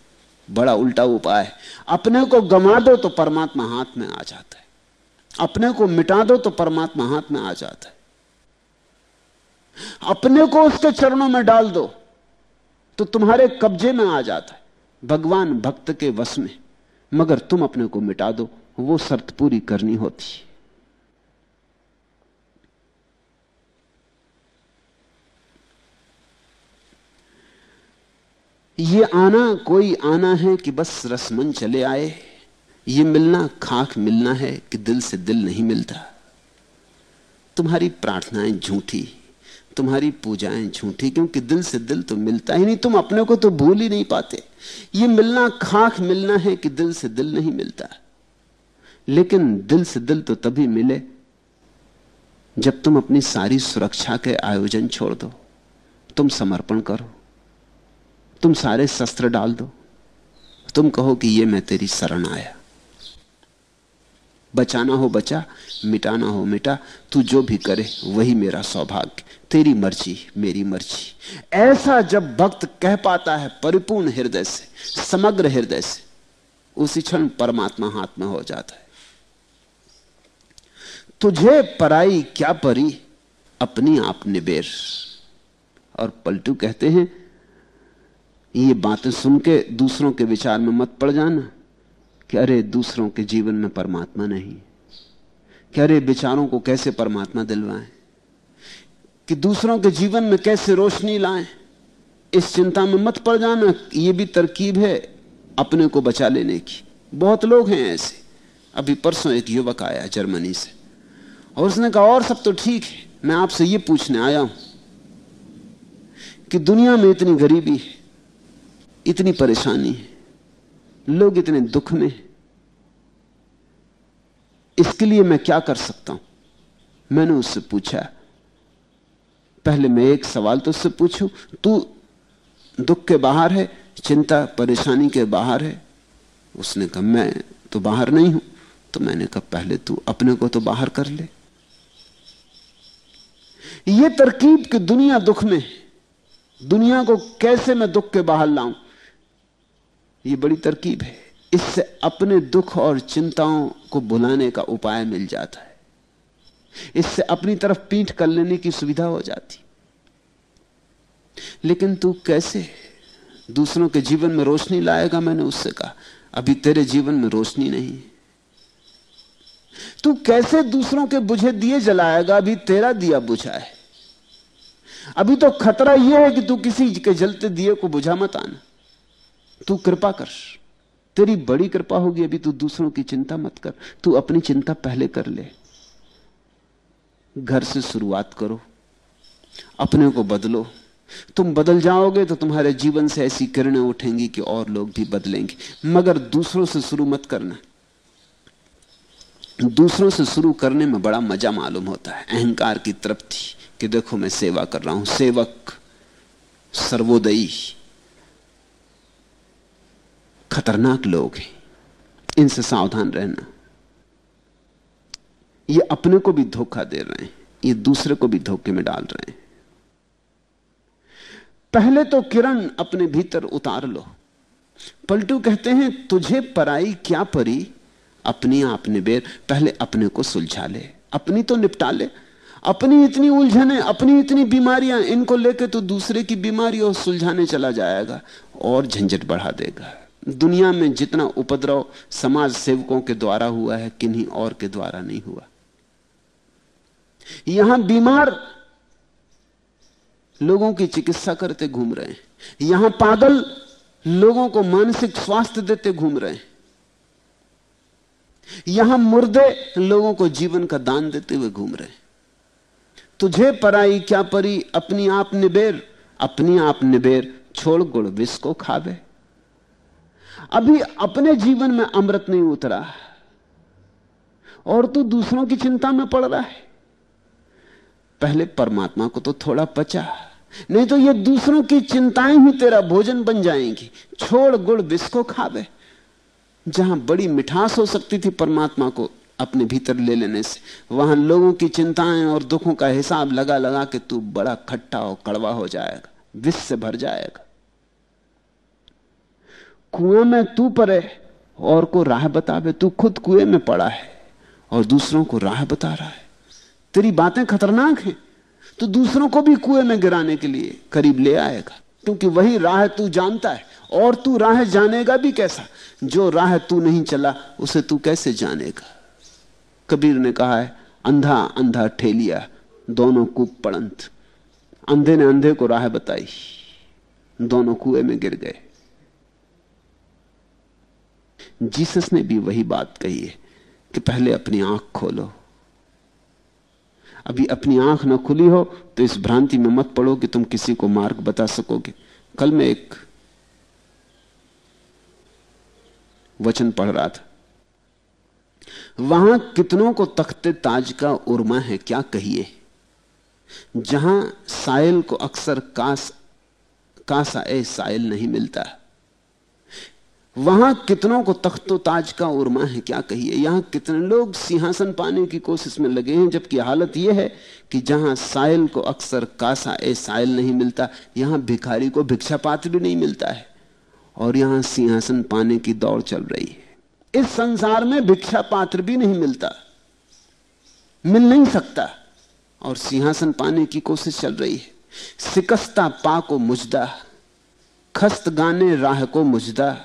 बड़ा उल्टा उपाय है। अपने को गमा दो तो परमात्मा हाथ में आ जाता है। अपने को मिटा दो तो परमात्मा हाथ में आ जाता है। अपने को उसके चरणों में डाल दो तो तुम्हारे कब्जे में आ जाता है। भगवान भक्त के वश में। मगर तुम अपने को मिटा दो, वो शर्त पूरी करनी होती। ये आना, कोई आना है कि बस रसमन चले आए। ये मिलना, खाक मिलना है कि दिल से दिल नहीं मिलता। तुम्हारी प्रार्थनाएँ झूठी। तुम्हारी पूजाएँ झूठी, क्योंकि दिल से दिल तो मिलता ही नहीं। तुम अपने को तो भूल ही नहीं पाते। ये मिलना, खाक मिलना है कि दिल से दिल नहीं मिलता। लेकिन दिल से दिल तो तभी मिले जब तुम अपनी सारी सुरक्षा के आयोजन छोड़ दो। तुम समर्पण करो। तुम सारे शस्त्र डाल दो। तुम कहो कि ये मैं तेरी शरण आया। बचाना हो बचा, मिटाना हो मिटा, तू जो भी करे, वही मेरा सौभाग्य। तेरी मर्ज़ी, मेरी मर्ज़ी। ऐसा जब भक्त कह पाता है परिपूर्ण हृदय से, समग्र हृदय से, उसी क्षण परमात्मा हाथ में हो जाता है। तुझे पराई क्या परी? अपनी आप निबेर। और पलटू कहते हैं, ये बातें सुन के दूसरों के विचार में मत पड़ जाना। कि अरे दूसरों के जीवन में परमात्मा नहीं? कि अरे विचारों को कैसे परमात्मा दिलवाएँ? कि दूसरों के जीवन में कैसे रोशनी लाएँ? इस चिंता में मत पड़ जाना ये भी तरकीब है अपने को बचा लेने की। बहुत लोग हैं ऐसे। अभी परसों एक युवक आया जर्मनी से। और उसने कहा, और सब तो ठीक है। मैं आपसे ये पूछने आया हूँ कि दुनिया में इतनी गरीबी है, इतनी परेशानी है लोग इतने दुख में इसके लिए मैं क्या कर सकता हूँ? मैंने उससे पूछा, पहले मैं एक सवाल तो उससे पूछूँ, तू दुख के बाहर है, चिंता, परेशानी के बाहर है? उसने कहा, मैं तो बाहर नहीं हूँ। तो मैंने कहा, पहले तू अपने को तो बाहर कर ले। ये तरकीब कि दुनिया दुख में दुनिया को कैसे मैं दुख के बाहर लाऊं? ये बड़ी तरकीब है। इससे अपने दुख और चिंताओं को भुलाने का उपाय मिल जाता है। इससे अपनी तरफ़ पीठ कर लेने की सुविधा हो जाती। लेकिन तू कैसे? दूसरों के जीवन में रोशनी लाएगा, मैंने उससे कहा। अभी तेरे जीवन में रोशनी नहीं तू कैसे दूसरों के बुझे दिए जलाएगा? अभी तेरा दिया बुझा है। अभी तो खतरा यह है कि तू किसी के जलते दिए को बुझा मत आना। तू कृपा कर। तेरी बड़ी कृपा होगी, अभी तू दूसरों की चिंता मत कर। तू अपनी चिंता पहले कर ले। घर से शुरुआत करो। अपने को बदलो। तुम बदल जाओगे तो तुम्हारे जीवन से ऐसी किरणें उठेंगी कि और लोग भी बदलेंगे। मगर दूसरों से शुरू मत करना। दूसरों से शुरू करने में बड़ा मज़ा मालूम होता है। अहंकार की तृप्ति कि देखो मैं सेवा कर रहा हूँ। सेवक, सर्वोदयी। खतरनाक लोग हैं। इनसे सावधान रहना। ये अपने को भी धोखा दे रहे हैं, ये दूसरे को भी धोखे में डाल रहे हैं। पहले तो किरण अपने भीतर उतार लो। पलटू कहते हैं, तुझे पराई क्या परी? अपनी आप निबेर, पहले अपने को सुलझा ले। अपनी तो निपटा ले। अपनी इतनी उलझने, अपनी इतनी बीमारियाँ, इनको लेके तो दूसरे की बीमारी और सुलझाने चला जाएगा और झंझट बढ़ा देगा। दुनिया में जितना उपद्रव समाज सेवकों के द्वारा हुआ है, किन्हीं और के द्वारा नहीं हुआ। यहाँ बीमार लोगों की चिकित्सा करते घूम रहे हैं। यहाँ पागल लोगों को मानसिक स्वास्थ्य देते घूम रहे हैं। यहाँ मुर्दे लोगों को जीवन का दान देते हुए घूम रहे हैं। तुझे पराई क्या परी? अपनी आप निबेर, अपनी आप निबेर, छोड़ गुड़ विष को खावे। अभी अपने जीवन में अमृत नहीं उतरा। और तू दूसरों की चिंता में पड़ रहा है। पहले परमात्मा को तो थोड़ा पचा, नहीं तो ये दूसरों की चिंताएँ ही तेरा भोजन बन जाएँगी। छोड़ गुड़ विष को खावे। जहाँ बड़ी मिठास हो सकती थी परमात्मा को अपने भीतर ले लेने से, वहाँ लोगों की चिंताएँ और दुखों का हिसाब लगा लगा के तू बड़ा खट्टा और कड़वा हो जाएगा, विष से भर जाएगा। कुएँ में तू परे और को राह बतावे, तू खुद कुएँ में पड़ा है, और दूसरों को राह बता रहा है। तेरी बातें खतरनाक हैं तो दूसरों को भी कुएँ में गिराने के लिए करीब ले आएगा, क्योंकि वही राह तू जानता है, और तू राह जानेगा भी कैसा? जो राह तू नहीं चला, उसे तू कैसे जानेगा? कबीर ने कहा है, अंधा अंधा ठेलिया, दोनों कूप पड़ंत। अंधे ने अंधे को राह बताई, दोनों कुएँ में गिर गए। जीसस ने भी वही बात कही है कि पहले अपनी आँख खोलो। अभी अपनी आँख ना खुली हो तो इस भ्रांति में मत पड़ो कि तुम किसी को मार्ग बता सकोगे। कल मैं एक वचन पढ़ रहा था। वहाँ कितनों को तख्ते ताज का उर्मा है, क्या कहिए? जहाँ साइल को अक्सर कास, कासा ए साइल नहीं मिलता। वहाँ कितनों को तख्तो ताज का उर्मा है, क्या कहिए? यहाँ कितने लोग सिंहासन पाने की कोशिश में लगे हैं, जबकि हालत यह है कि जहाँ साइल को अक्सर कासा ए साइल नहीं मिलता, यहाँ भिखारी को भिक्षा पात्र भी नहीं मिलता है, और यहाँ सिंहासन पाने की दौड़ चल रही है। इस संसार में भिक्षा पात्र भी नहीं मिलता, मिल नहीं सकता, और सिंहासन पाने की कोशिश चल रही है। सिकस्ता पा को मुजदा, खस्त गाने राह को मुजदा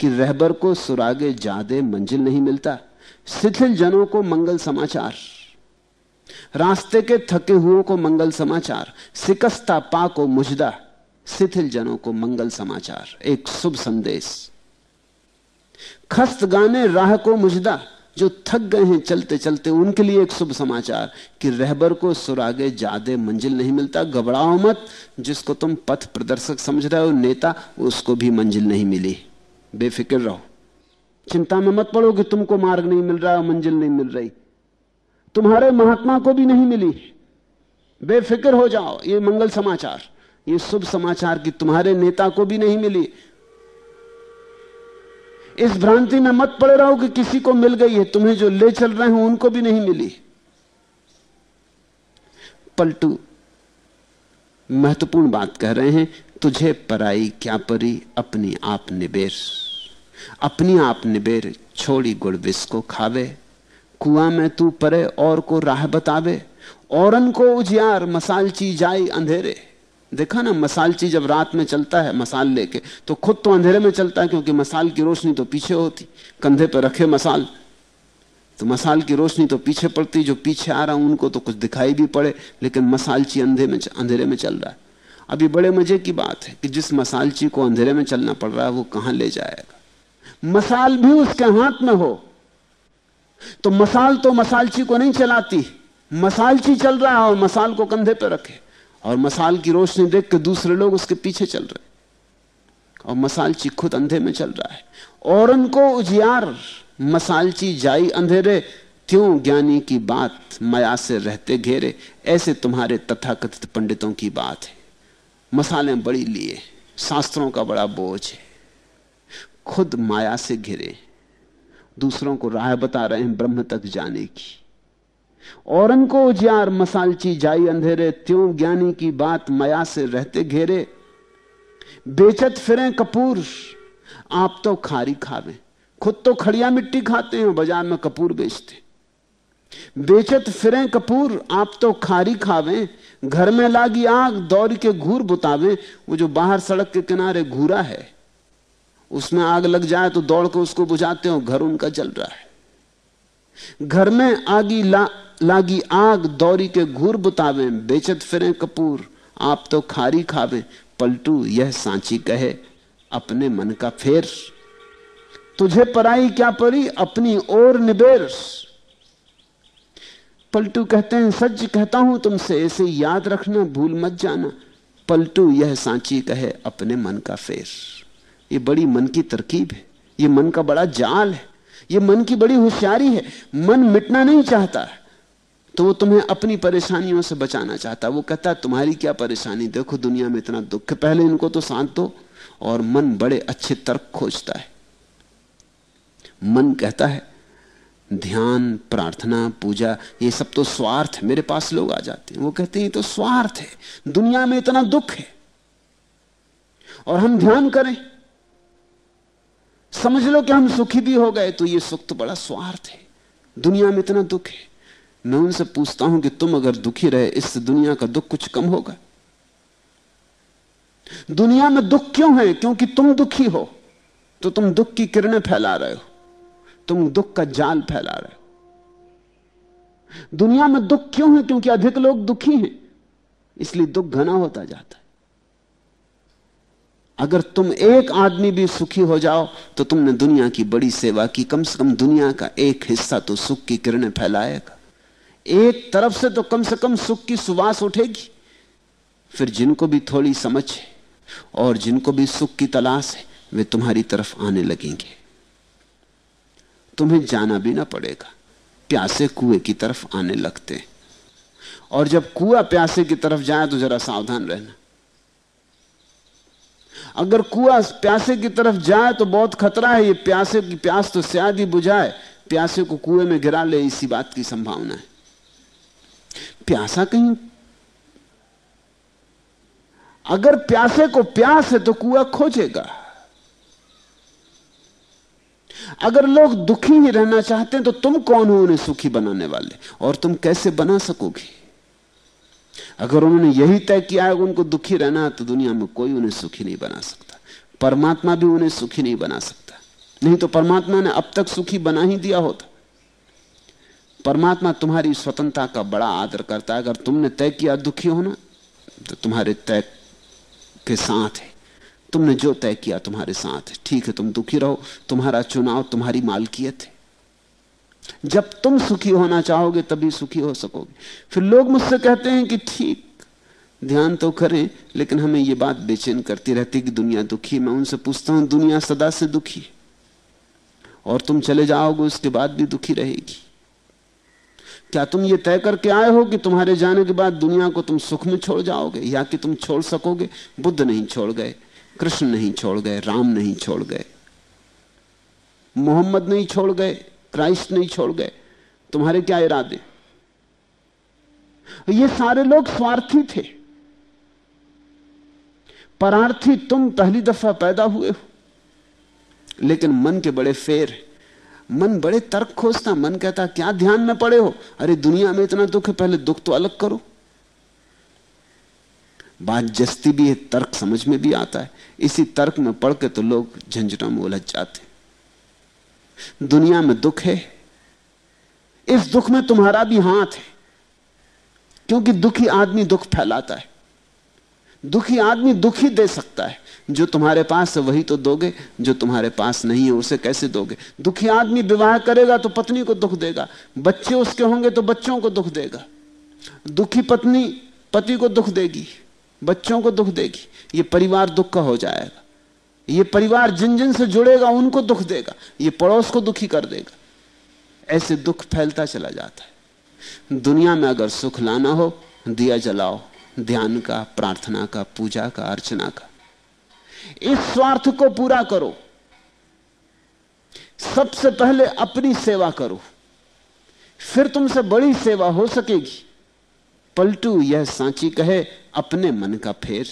कि रहबर को सुरागे जादे मंजिल नहीं मिलता। शिथिल जनों को मंगल समाचार। रास्ते के थके हुओं को मंगल समाचार। सिकस्ता पा को मुजदा। शिथिल जनों को मंगल समाचार। एक शुभ संदेश। खस्त गाने राह को मुजदा। जो थक गए हैं चलते चलते, उनके लिए एक शुभ समाचार कि रहबर को सुरागे जादे मंजिल नहीं मिलता। घबराओ मत। जिसको तुम पथ प्रदर्शक समझ रहे हो, नेता, उसको भी मंजिल नहीं मिली। बेफिक्र रहो। चिंता में मत पड़ो कि तुमको मार्ग नहीं मिल रहा, मंजिल नहीं मिल रही। तुम्हारे महात्मा को भी नहीं मिली। बेफिक्र हो जाओ, ये मंगल समाचार। ये शुभ समाचार कि तुम्हारे नेता को भी नहीं मिली। इस भ्रांति में मत पड़े रहो कि किसी को मिल गई है। तुम्हें जो ले चल रहे हैं, उनको भी नहीं मिली। पलटू, महत्वपूर्ण बात कह रहे हैं तुझे पराई क्या परी? अपनी आप निबेर। अपनी आप निबेर, छोड़ी गुड़ विष को खावे। कुआ में तू परे और को राह बतावे। औरन को उजियार मसाल ची जाई अंधेरे। देखा ना, मसालची जब रात में चलता है मसाल लेके तो खुद तो अंधेरे में चलता है क्योंकि मसाल की रोशनी तो पीछे होती। कंधे पर रखे मसाल। तो मसाल की रोशनी तो पीछे पड़ती, जो पीछे आ रहा उनको तो कुछ दिखाई भी पड़े, लेकिन मसालची अंधे में अंधेरे में चल रहा है। अभी बड़े मज़े की बात है कि जिस मसालची को अंधेरे में चलना पड़ रहा है, वो कहाँ ले जाएगा? मसाल भी उसके हाथ में हो। तो मसाल तो मसालची को नहीं चलाती। मसालची चल रहा है और मसाल को कंधे पर रखे। और मसाल की रोशनी देख के दूसरे लोग उसके पीछे चल रहे और मसालची खुद अंधे में चल रहा है। और उनको उजियार, मसालची जाई अंधेरे। क्यों ज्ञानी की बात माया से रहते घेरे? ऐसे तुम्हारे तथाकथित पंडितों की बात है। मसाले बड़ी लिए, शास्त्रों का बड़ा बोझ है। खुद माया से घिरे, दूसरों को राह बता रहे हैं ब्रह्म तक जाने की। और को उजियार मसालची जाई अंधेरे, त्यों ज्ञानी की बात माया से रहते घेरे। बेचत फिरे कपूर, आप तो खारी खावे, खुद तो खड़िया मिट्टी खाते हैं, बाज़ार में कपूर बेचते बेचत फिरे कपूर, आप तो खारी खावे, घर में लागी आग दौड़ के घूर बुतावे, वो जो बाहर सड़क के किनारे घूरा है, उसमें आग लग जाए तो दौड़ के उसको बुझाते हो, घर उनका जल रहा है। घर में आगी ला, लागी आग, दौरी के घूर बुतावे, बेचत फिरे कपूर, आप तो खारी खावे। पलटू, यह सांची कहे, अपने मन का फेर। तुझे पराई क्या परी अपनी ओर निबेर। पलटू कहते हैं सच कहता हूँ तुमसे ऐसे याद रखना, भूल मत जाना। पलटू यह सांची कहे अपने मन का फेर। ये बड़ी मन की तरकीब है, ये मन का बड़ा जाल है, ये मन की बड़ी होशियारी है। मन मिटना नहीं चाहता तो वो तुम्हें अपनी परेशानियों से बचाना चाहता वो कहता तुम्हारी क्या परेशानी? देखो, दुनिया में इतना दुख पहले इनको तो शांत दो। और मन बड़े अच्छे तर्क खोजता है। मन कहता है ध्यान, प्रार्थना, पूजा, ये सब तो स्वार्थ, मेरे पास लोग आ जाते हैं। वो कहते हैं तो स्वार्थ है। दुनिया में इतना दुख है। और हम ध्यान करें। समझ लो कि हम सुखी भी हो गए तो ये सुख तो बड़ा स्वार्थ है। दुनिया में इतना दुख है। मैं उनसे पूछता हूँ कि तुम अगर दुखी रहे, इससे दुनिया का दुख कुछ कम होगा। दुनिया में दुख क्यों है? क्योंकि तुम दुखी हो तो तुम दुख की किरणें फैला रहे हो। तुम दुख का जाल फैला रहे हो। दुनिया में दुख क्यों है? क्योंकि अधिक लोग दुखी हैं। इसलिए दुख घना होता जाता है। अगर तुम एक आदमी भी सुखी हो जाओ तो तुमने दुनिया की बड़ी सेवा की। कम से कम दुनिया का एक हिस्सा तो सुख की किरणें फैलाएगा। एक तरफ़ से तो कम से कम सुख की सुवास उठेगी। फिर जिनको भी थोड़ी समझ है और जिनको भी सुख की तलाश है, वे तुम्हारी तरफ़ आने लगेंगे। तुम्हें जाना भी ना पड़ेगा। प्यासे कुएँ की तरफ़ आने लगते और जब कुआ प्यासे की तरफ़ जाए तो जरा सावधान रहना। अगर कुआ प्यासे की तरफ़ जाए तो बहुत खतरा है। ये प्यासे की प्यास तो शायद ही बुझाए। प्यासे को कुएँ में गिरा ले, इसी बात की संभावना है। प्यासा कहीं अगर प्यासे को प्यास है तो कुआ खोजेगा। अगर लोग दुखी ही रहना चाहते हैं तो तुम कौन हो उन्हें सुखी बनाने वाले? और तुम कैसे बना सकोगे? अगर उन्होंने यही तय किया है उनको दुखी रहना है तो दुनिया में कोई उन्हें सुखी नहीं बना सकता। परमात्मा भी उन्हें सुखी नहीं बना सकता। नहीं तो परमात्मा ने अब तक सुखी बना ही दिया होता। परमात्मा तुम्हारी स्वतंत्रता का बड़ा आदर करता है। अगर तुमने तय किया दुखी होना तो तुम्हारे तय के साथ है। तुमने जो तय किया तुम्हारे साथ, ठीक है, तुम दुखी रहो, तुम्हारा चुनाव तुम्हारी मालकियत है। जब तुम सुखी होना चाहोगे, तभी सुखी हो सकोगे। फिर लोग मुझसे कहते हैं कि ठीक, ध्यान तो करें, लेकिन हमें यह बात बेचैन करती रहती कि दुनिया दुखी मैं उनसे पूछता हूँ, दुनिया सदा से दुखी और तुम चले जाओगे, उसके बाद भी दुखी रहेगी। क्या तुम ये तय करके आए हो कि तुम्हारे जाने के बाद दुनिया को तुम सुख में छोड़ जाओगे, या कि तुम छोड़ सकोगे? बुद्ध नहीं छोड़ गए। कृष्ण नहीं छोड़ गए, राम नहीं छोड़ गए, मोहम्मद नहीं छोड़ गए, क्राइस्ट नहीं छोड़ गए, तुम्हारे क्या इरादे? ये सारे लोग स्वार्थी थे। परार्थी तुम पहली दफ़ा पैदा हुए हो। लेकिन मन के बड़े फेर मन बड़े तर्क खोजता, मन कहता, क्या ध्यान में पड़े हो? अरे दुनिया में इतना दुख है, पहले दुख तो अलग करो। बात जस्ती भी है, तर्क समझ में भी आता है। इसी तर्क में पढ़ के तो लोग झंझटों में उलझ जाते दुनिया में दुख है। इस दुख में तुम्हारा भी हाथ है। क्योंकि दुखी आदमी दुख फैलाता है। दुखी आदमी दुखी दे सकता है। जो तुम्हारे पास है, वही तो दोगे। जो तुम्हारे पास नहीं है, उसे कैसे दोगे? दुखी आदमी विवाह करेगा तो पत्नी को दुख देगा। बच्चे उसके होंगे तो बच्चों को दुख देगा। दुखी पत्नी, पति को दुख देगी। बच्चों को दुख देगी। ये परिवार दुख का हो जाएगा। ये परिवार जिन जिन से जुड़ेगा, उनको दुख देगा। ये पड़ोस को दुखी कर देगा। ऐसे दुख फैलता चला जाता है। दुनिया में अगर सुख लाना हो, दिया जलाओ। ध्यान का, प्रार्थना का, पूजा का, अर्चना का। इस स्वार्थ को पूरा करो। सबसे पहले अपनी सेवा करो। फिर तुमसे बड़ी सेवा हो सकेगी। पलटू, यह सांची कहे, अपने मन का फेर।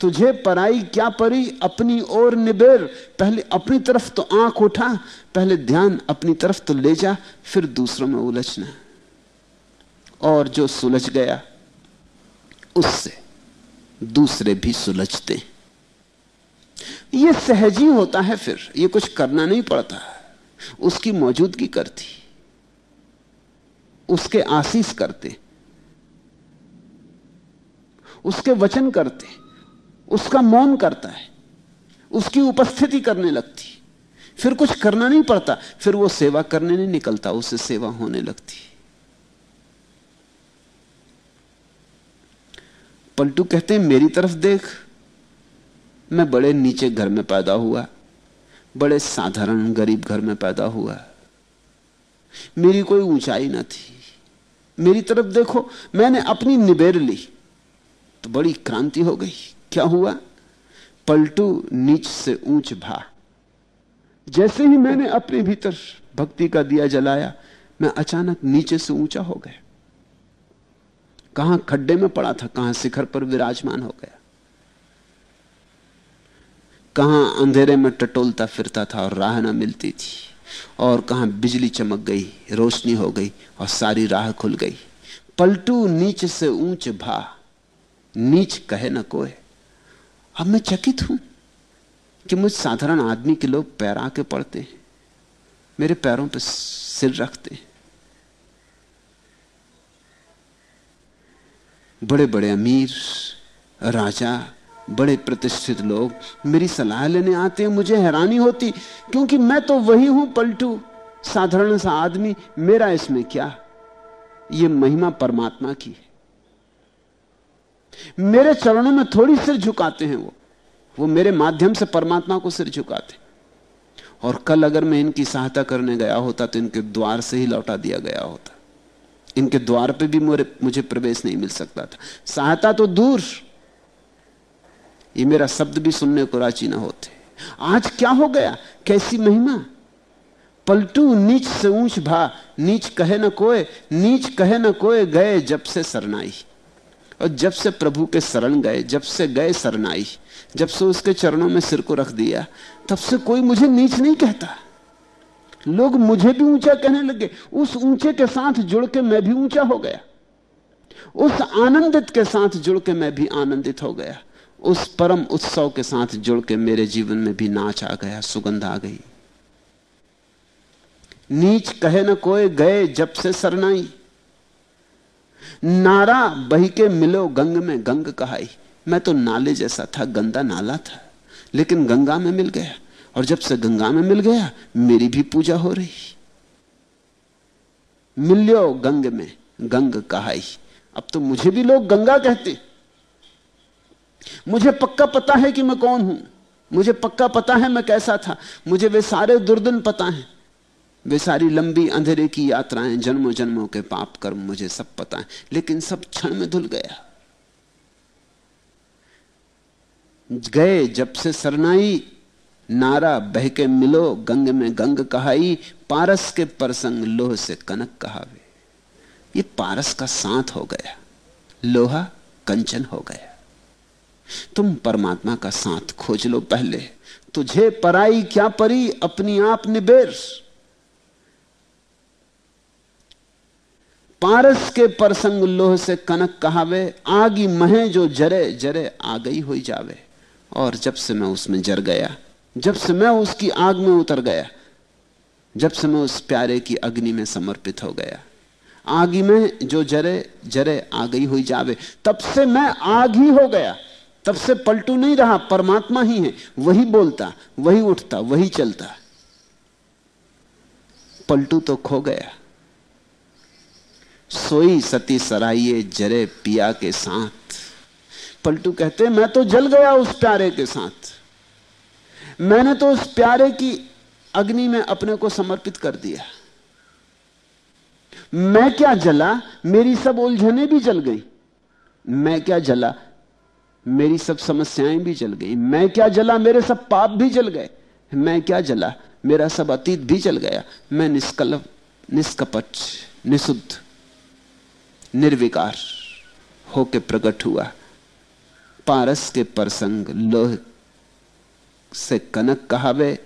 तुझे पराई क्या परी अपनी ओर निबेर। पहले अपनी तरफ़ तो आँख उठा, पहले ध्यान अपनी तरफ़ तो ले जा, फिर दूसरों में उलझना। और जो सुलझ गया, उससे दूसरे भी सुलझते। ये सहज होता है फिर। ये कुछ करना नहीं पड़ता। उसकी मौजूदगी करती। उसके आशीष करते, उसके वचन करते, उसका मौन करता है, उसकी उपस्थिति करने लगती। फिर कुछ करना नहीं पड़ता, फिर वो सेवा करने नहीं निकलता उससे सेवा होने लगती। पलटू कहते हैं, मेरी तरफ़ देख, मैं बड़े नीचे घर में पैदा हुआ, बड़े साधारण गरीब घर में पैदा हुआ। मेरी कोई ऊंचाई ना थी। मेरी तरफ़ देखो, मैंने अपनी निबेर ली। तो बड़ी क्रांति हो गई। क्या हुआ? पलटू नीच से ऊंच भा। जैसे ही मैंने अपने भीतर भक्ति का दिया जलाया, मैं अचानक नीचे से ऊँचा हो गया। कहाँ खड्डे में पड़ा था, कहाँ शिखर पर विराजमान हो गया। कहाँ अंधेरे में टटोलता फिरता था और राह ना मिलती थी। और कहाँ बिजली चमक गई, रोशनी हो गई और सारी राह खुल गई। पलटू नीच से ऊंच भा, नीच कहे न कोई अब मैं चकित हूँ कि मुझ साधारण आदमी के लोग पैर आके पड़ते हैं, मेरे पैरों पर सिर रखते हैं। बड़े बड़े अमीर, राजा बड़े प्रतिष्ठित लोग मेरी सलाह लेने आते हैं, मुझे हैरानी होती, क्योंकि मैं तो वही हूँ, पलटू। साधारण सा आदमी, मेरा इसमें क्या? यह महिमा परमात्मा की है। मेरे चरणों में थोड़ी सिर झुकाते हैं वो। वो मेरे माध्यम से परमात्मा को सिर झुकाते और कल अगर मैं इनकी सहायता करने गया होता तो इनके द्वार से ही लौटा दिया गया होता। इनके द्वार पे भी मुझे प्रवेश नहीं मिल सकता था। सहायता तो दूर। ये मेरा शब्द भी सुनने को राज़ी ना होते। आज क्या हो गया? कैसी महिमा? पलटू नीच से ऊंच भा, नीच कहे न कोय नीच कहे न कोय गए जब से सरनाई और जब से प्रभु के शरण गए, जब से गए सरनाई जब से उसके चरणों में सिर को रख दिया, तब से कोई मुझे नीच नहीं कहता। लोग मुझे भी ऊँचा कहने लगे, उस ऊँचे के साथ जुड़ के मैं भी ऊँचा हो गया। उस आनंदित के साथ जुड़ के मैं भी आनंदित हो गया। उस परम उत्सव के साथ जुड़ के मेरे जीवन में भी नाच आ गया, सुगंध आ गई। नीच कहे न कोई गए जब से सरनाई। नारा बही के मिलो गंग में गंग कहाई। मैं तो नाले जैसा था, गंदा नाला था, लेकिन गंगा में मिल गया। और जब से गंगा में मिल गया, मेरी भी पूजा हो रही। मिल्यो गंग में गंग कहाई। अब तो मुझे भी लोग गंगा कहते। मुझे पक्का पता है कि मैं कौन हूँ। मुझे पक्का पता है मैं कैसा था। मुझे वे सारे दुर्दिन पता हैं। वे सारी लंबी अंधेरे की यात्राएँ जन्मों जन्मों के पाप कर्म मुझे सब पता है। लेकिन सब क्षण में धुल गया। गए जब से सरनाई, नारा बहके मिलो, गंग में गंग कहाई, पारस के प्रसंग लोह से कनक कहावे। ये पारस का साथ हो गया। लोहा कंचन हो गया। तुम परमात्मा का साथ खोज लो पहले। तुझे पराई क्या परी? अपनी आप निबेर। पारस के परसंग लोह से कनक कहावे, आगी महे जो जरे जरे आ गई हो जावे। और जब से मैं उसमें जर गया, जब से मैं उसकी आग में उतर गया, जब से मैं उस प्यारे की अग्नि में समर्पित हो गया, आगी में जो जरे जरे आ गई हुई जावे, तब से मैं आग ही हो गया। तब से पलटू नहीं रहा, परमात्मा ही है। वही बोलता, वही उठता, वही चलता। पलटू तो खो गया। सोई सती सराइये जरे पिया के साथ। पलटू कहते, मैं तो जल गया उस प्यारे के साथ। मैंने तो उस प्यारे की अग्नि में अपने को समर्पित कर दिया। मैं क्या जला? मेरी सब उलझने भी जल गई। मैं क्या जला? मेरी सब समस्याएँ भी जल गई। मैं क्या जला? मेरे सब पाप भी जल गए। मैं क्या जला? मेरा सब अतीत भी जल गया। मैं निष्कल निष्कपट, निशुद्ध, निर्विकार होके प्रकट हुआ। पारस के प्रसंग, लोह से कनक कहावे,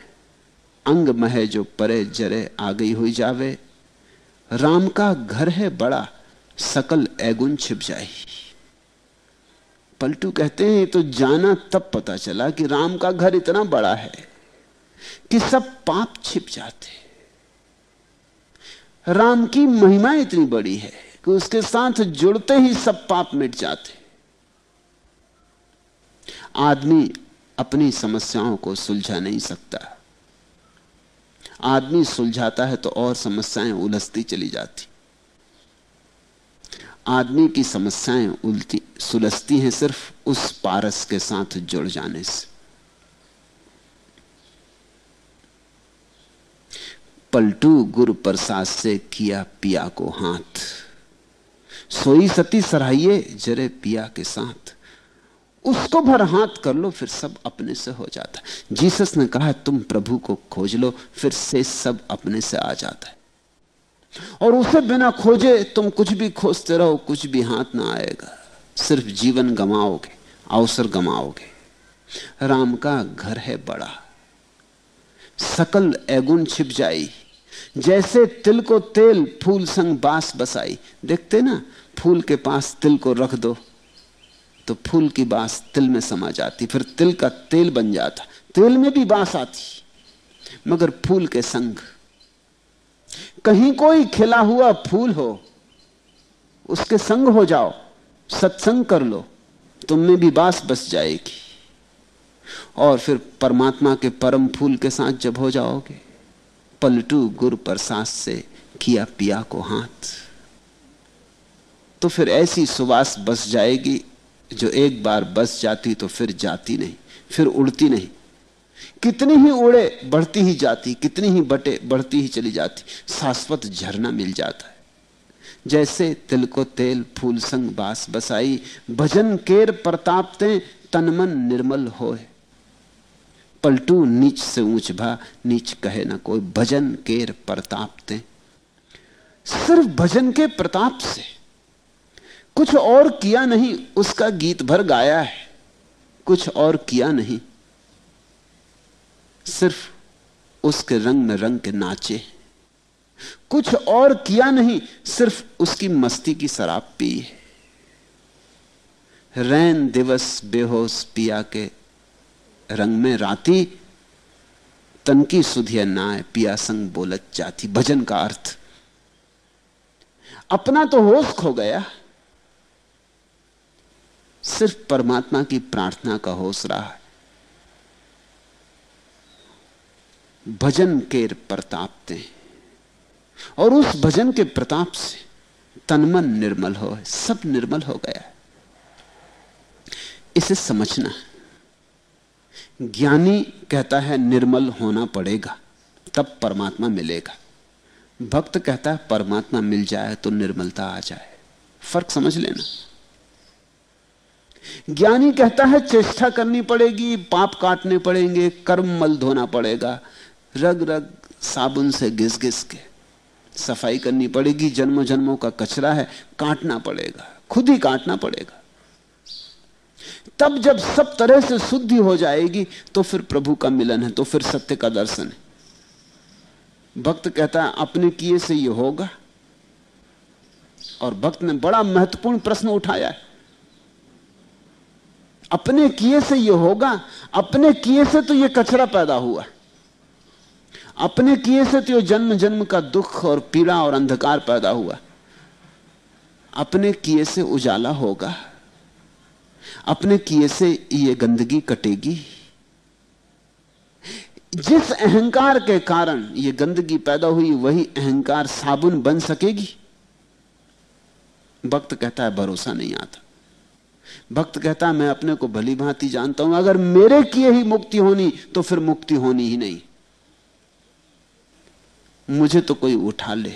अंग महे जो परे जरे आ गई हुई जावे। राम का घर है बड़ा, सकल एगुन छिप जाए। पलटू कहते हैं तो जाना तब पता चला कि राम का घर इतना बड़ा है कि सब पाप छिप जाते राम की महिमा इतनी बड़ी है कि उसके साथ जुड़ते ही सब पाप मिट जाते आदमी अपनी समस्याओं को सुलझा नहीं सकता। आदमी सुलझाता है तो और समस्याएँ उलझती चली जाती। आदमी की समस्याएँ उल्टी, सुलझती हैं सिर्फ़ उस पारस के साथ जुड़ जाने से। पलटू गुरु प्रसाद से किया पिया को हाथ। सोई सती सराइये जरे पिया के साथ। उसको भर हाथ कर लो, फिर सब अपने से हो जाता है। जीसस ने कहा, तुम प्रभु को खोज लो, फिर से सब अपने से आ जाता है। और उसे बिना खोजे तुम कुछ भी खोजते रहो, कुछ भी हाथ ना आएगा। सिर्फ़ जीवन गमाओगे अवसर गमाओगे राम का घर है बड़ा। सकल एगुन छिप जाई। जैसे तिल को तेल, फूल संग बास बसाई। देखते ना, फूल के पास तिल को रख दो तो फूल की बाँस तिल में समा जाती। फिर तिल का तेल बन जाता। तेल में भी बाँस आती। मगर फूल के संग कहीं कोई खिला हुआ फूल हो, उसके संग हो जाओ, सत्संग कर लो, तुम में भी बास बस जाएगी। और फिर परमात्मा के परम फूल के साथ जब हो जाओगे, पलटू गुरु प्रसाद से किया पिया को हाथ। तो फिर ऐसी सुवास बस जाएगी, जो एक बार बस जाती तो फिर जाती नहीं, फिर उड़ती नहीं। कितनी ही उड़े बढ़ती ही जाती, कितनी ही बटे बढ़ती ही चली जाती, शाश्वत झरना मिल जाता है। जैसे तिल को तेल, फूल संग बास बसाई, भजन केर प्रतापते, तन मन निर्मल होए। पलटू नीच से ऊंच भा, नीच कहे ना कोई, भजन केर प्रतापते। सिर्फ़ भजन के प्रताप से। कुछ और किया नहीं, उसका गीत भर गाया है। कुछ और किया नहीं। सिर्फ़ उसके रंग में रंग के नाचे। कुछ और किया नहीं, सिर्फ़ उसकी मस्ती की शराब पी। है रैन दिवस बेहोश पिया के रंग में राती, तनकी सुधिया नाय पिया संग बोलत जाती। भजन का अर्थ, अपना तो होश खो गया। सिर्फ़ परमात्मा की प्रार्थना का होश रहा। है भजन के प्रताप ते और उस भजन के प्रताप से तनमन निर्मल हो, सब निर्मल हो गया। है इसे समझना। ज्ञानी कहता है, निर्मल होना पड़ेगा, तब परमात्मा मिलेगा। भक्त कहता है, परमात्मा मिल जाए तो निर्मलता आ जाए। फ़र्क समझ लेना। ज्ञानी कहता है, चेष्टा करनी पड़ेगी, पाप काटने पड़ेंगे, कर्म मल धोना पड़ेगा। रग रग साबुन से घिस घिस के। सफ़ाई करनी पड़ेगी जन्मों जन्मों का कचरा है, काटना पड़ेगा, खुद ही काटना पड़ेगा। तब जब सब तरह से शुद्धि हो जाएगी तो फिर प्रभु का मिलन है तो फिर सत्य का दर्शन है। भक्त कहता है, अपने किए से यह होगा। और भक्त ने बड़ा महत्वपूर्ण प्रश्न उठाया है। अपने किए से यह होगा, अपने किए से तो यह कचरा पैदा हुआ। अपने किए से तो जन्म जन्म का दुख और पीड़ा और अंधकार पैदा हुआ। अपने किए से उजाला होगा। अपने किए से ये गंदगी कटेगी। जिस अहंकार के कारण ये गंदगी पैदा हुई, वही अहंकार साबुन बन सकेगी। भक्त कहता है, भरोसा नहीं आता। भक्त कहता है, मैं अपने को भली भांति जानता हूँ। अगर मेरे किए ही मुक्ति होनी तो फिर मुक्ति होनी ही नहीं। मुझे तो कोई उठा ले।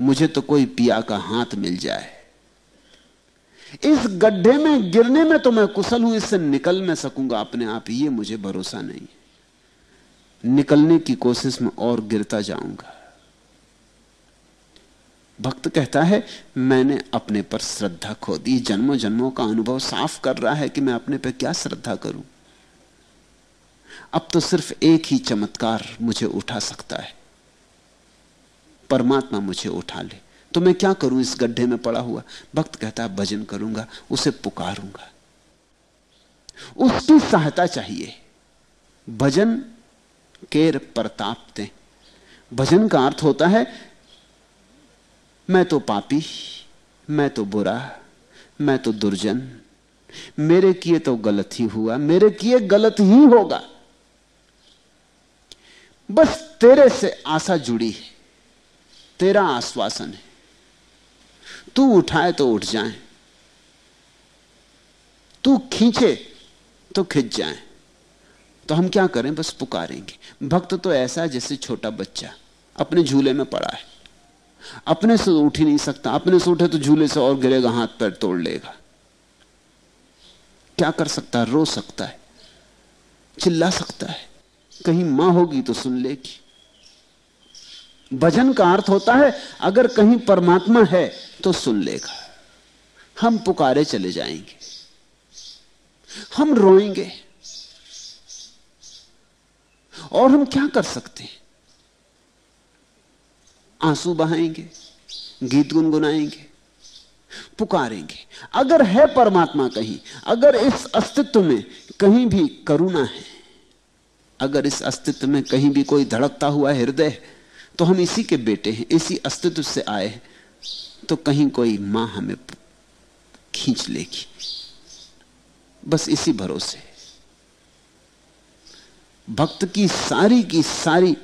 मुझे तो कोई पिया का हाथ मिल जाए। इस गड्ढे में गिरने में तो मैं कुशल हूँ, इससे निकल मैं सकूँगा अपने आप। ये मुझे भरोसा नहीं। निकलने की कोशिश में और गिरता जाऊँगा। भक्त कहता है, मैंने अपने पर श्रद्धा खो दी जन्मों जन्मों का अनुभव साफ़ कर रहा है कि मैं अपने पर क्या श्रद्धा करूँ। अब तो सिर्फ़ एक ही चमत्कार मुझे उठा सकता है। परमात्मा मुझे उठा ले। तो मैं क्या करूँ? इस गड्ढे में पड़ा हुआ। भक्त कहता है, भजन करूँगा, उसे पुकारूँगा। उसकी सहायता चाहिए। भजन केर प्रताप भजन का अर्थ होता है, मैं तो पापी, मैं तो बुरा, मैं तो दुर्जन। मेरे किए तो गलत ही हुआ, मेरे किए गलत ही होगा। बस तेरे से आशा जुड़ी है। तेरा आश्वासन है। तू उठाए तो उठ जाए। तू खींचे तो खिंच जाए। तो हम क्या करें? बस पुकारेंगे। भक्त तो ऐसा है जैसे छोटा बच्चा। अपने झूले में पड़ा है। अपने से उठ ही नहीं सकता। अपने से उठे तो झूले से और गिरेगा, हाथ पैर तोड़ लेगा। क्या कर सकता है? रो सकता है। चिल्ला सकता है। कहीं माँ होगी तो सुन लेगी। भजन का अर्थ होता है, अगर कहीं परमात्मा है तो सुन लेगा। हम पुकारे चले जाएँगे। हम रोएँगे। और हम क्या कर सकते हैं? आँसू बहाएँगे, गीत गुनगुनाएँगे, पुकारेंगे। अगर है परमात्मा कहीं, अगर इस अस्तित्व में कहीं भी करुणा है, अगर इस अस्तित्व में कहीं भी कोई धड़कता हुआ हृदय है तो हम इसी के बेटे हैं, इसी अस्तित्व से आए हैं। तो कहीं कोई माँ हमें खींच लेगी। बस इसी भरोसे भक्त की सारी की सारी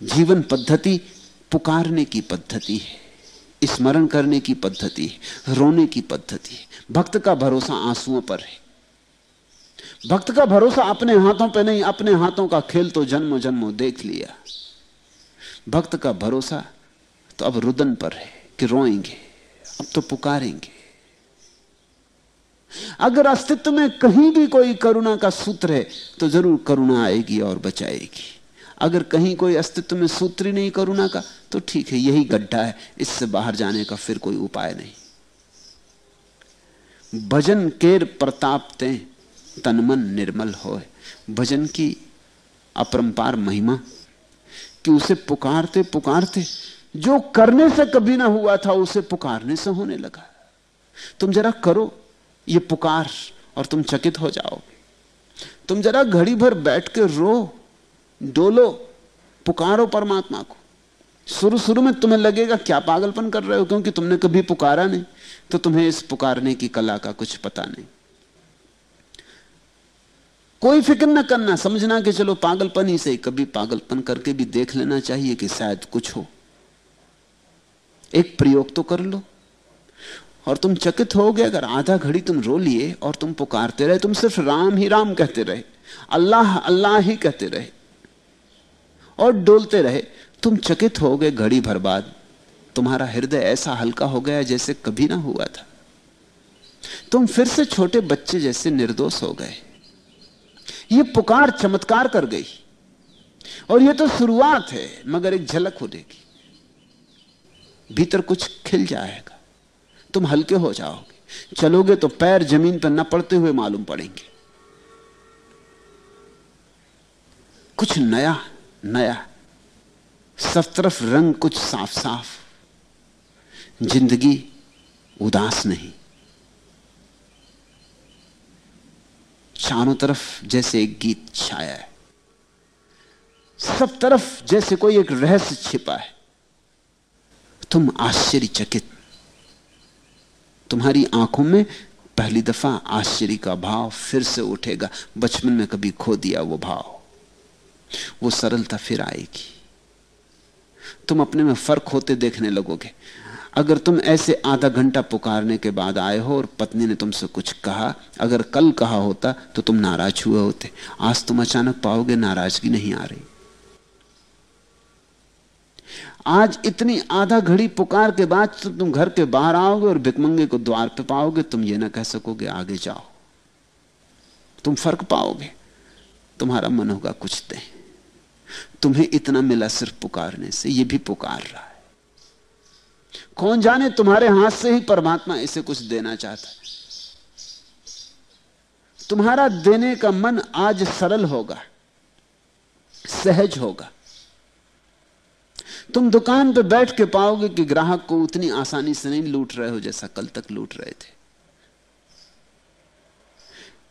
जीवन पद्धति पुकारने की पद्धति है, स्मरण करने की पद्धति है, रोने की पद्धति है। भक्त का भरोसा आंसुओं पर है। भक्त का भरोसा अपने हाथों पर नहीं, अपने हाथों का खेल तो जन्मों जन्मों देख लिया। भक्त का भरोसा तो अब रुदन पर है कि रोएँगे, अब तो पुकारेंगे। अगर अस्तित्व में कहीं भी कोई करुणा का सूत्र है तो ज़रूर करुणा आएगी और बचाएगी। अगर कहीं कोई अस्तित्व में सूत्र ही नहीं करुणा का तो ठीक है, यही गड्ढा है, इससे बाहर जाने का फिर कोई उपाय नहीं। भजन केर प्रताप ते तनमन निर्मल हो भजन की अपरंपार महिमा कि उसे पुकारते पुकारते, जो करने से कभी ना हुआ था, उसे पुकारने से होने लगा। तुम जरा करो, ये पुकार और तुम चकित हो जाओगे। तुम जरा घड़ी भर बैठ के रो, डोलो, पुकारो परमात्मा को। शुरू शुरू में तुम्हें लगेगा, क्या पागलपन कर रहे हो, क्योंकि तुमने कभी पुकारा नहीं तो तुम्हें इस पुकारने की कला का कुछ पता नहीं। कोई फ़िक्र न करना, समझना कि चलो पागलपन ही से कभी पागलपन करके भी देख लेना चाहिए कि शायद कुछ हो। एक प्रयोग तो कर लो। और तुम चकित हो गए, अगर आधा घड़ी तुम रो लिए और तुम पुकारते रहे, तुम सिर्फ़ राम ही राम कहते रहे, अल्लाह अल्लाह ही कहते रहे और डोलते रहे, तुम चकित हो गए घड़ी भर बाद। तुम्हारा हृदय ऐसा हल्का हो गया जैसे कभी ना हुआ था। तुम फिर से छोटे बच्चे जैसे निर्दोष हो गए। ये पुकार चमत्कार कर गई। और ये तो शुरुआत है, मगर एक झलक हो देगी भीतर कुछ खिल जाएगा। तुम हल्के हो जाओगे। चलोगे तो पैर ज़मीन पर न पड़ते हुए मालूम पड़ेंगे। कुछ नया नया। सब तरफ़ रंग कुछ साफ़ साफ़ ज़िंदगी उदास नहीं। चारों तरफ़ जैसे एक गीत छाया है। सब तरफ़ जैसे कोई एक रहस्य छिपा है। तुम आश्चर्यचकित। तुम्हारी आँखों में पहली दफ़ा आश्चर्य का भाव फिर से उठेगा। बचपन में कभी खो दिया वो भाव। वो सरलता फिर आएगी। तुम अपने में फ़र्क होते देखने लगोगे। अगर तुम ऐसे आधा घंटा पुकारने के बाद आए हो और पत्नी ने तुमसे कुछ कहा, अगर कल कहा होता तो तुम नाराज़ हुए होते। आज तुम अचानक पाओगे नाराज़गी नहीं आ रही। आज इतनी आधा घड़ी पुकार के बाद तो तुम घर के बाहर आओगे और भिकमंगे को द्वार पे पाओगे, तुम ये ना कह सकोगे, आगे जाओ। तुम फ़र्क पाओगे। तुम्हारा मन होगा कुछ दे। तुम्हें इतना मिला सिर्फ़ पुकारने से, ये भी पुकार रहा है। कौन जाने, तुम्हारे हाथ से ही परमात्मा इसे कुछ देना चाहता है। तुम्हारा देने का मन आज सरल होगा, सहज होगा। तुम दुकान पर बैठ के पाओगे कि ग्राहक को उतनी आसानी से नहीं लूट रहे हो जैसा कल तक लूट रहे थे।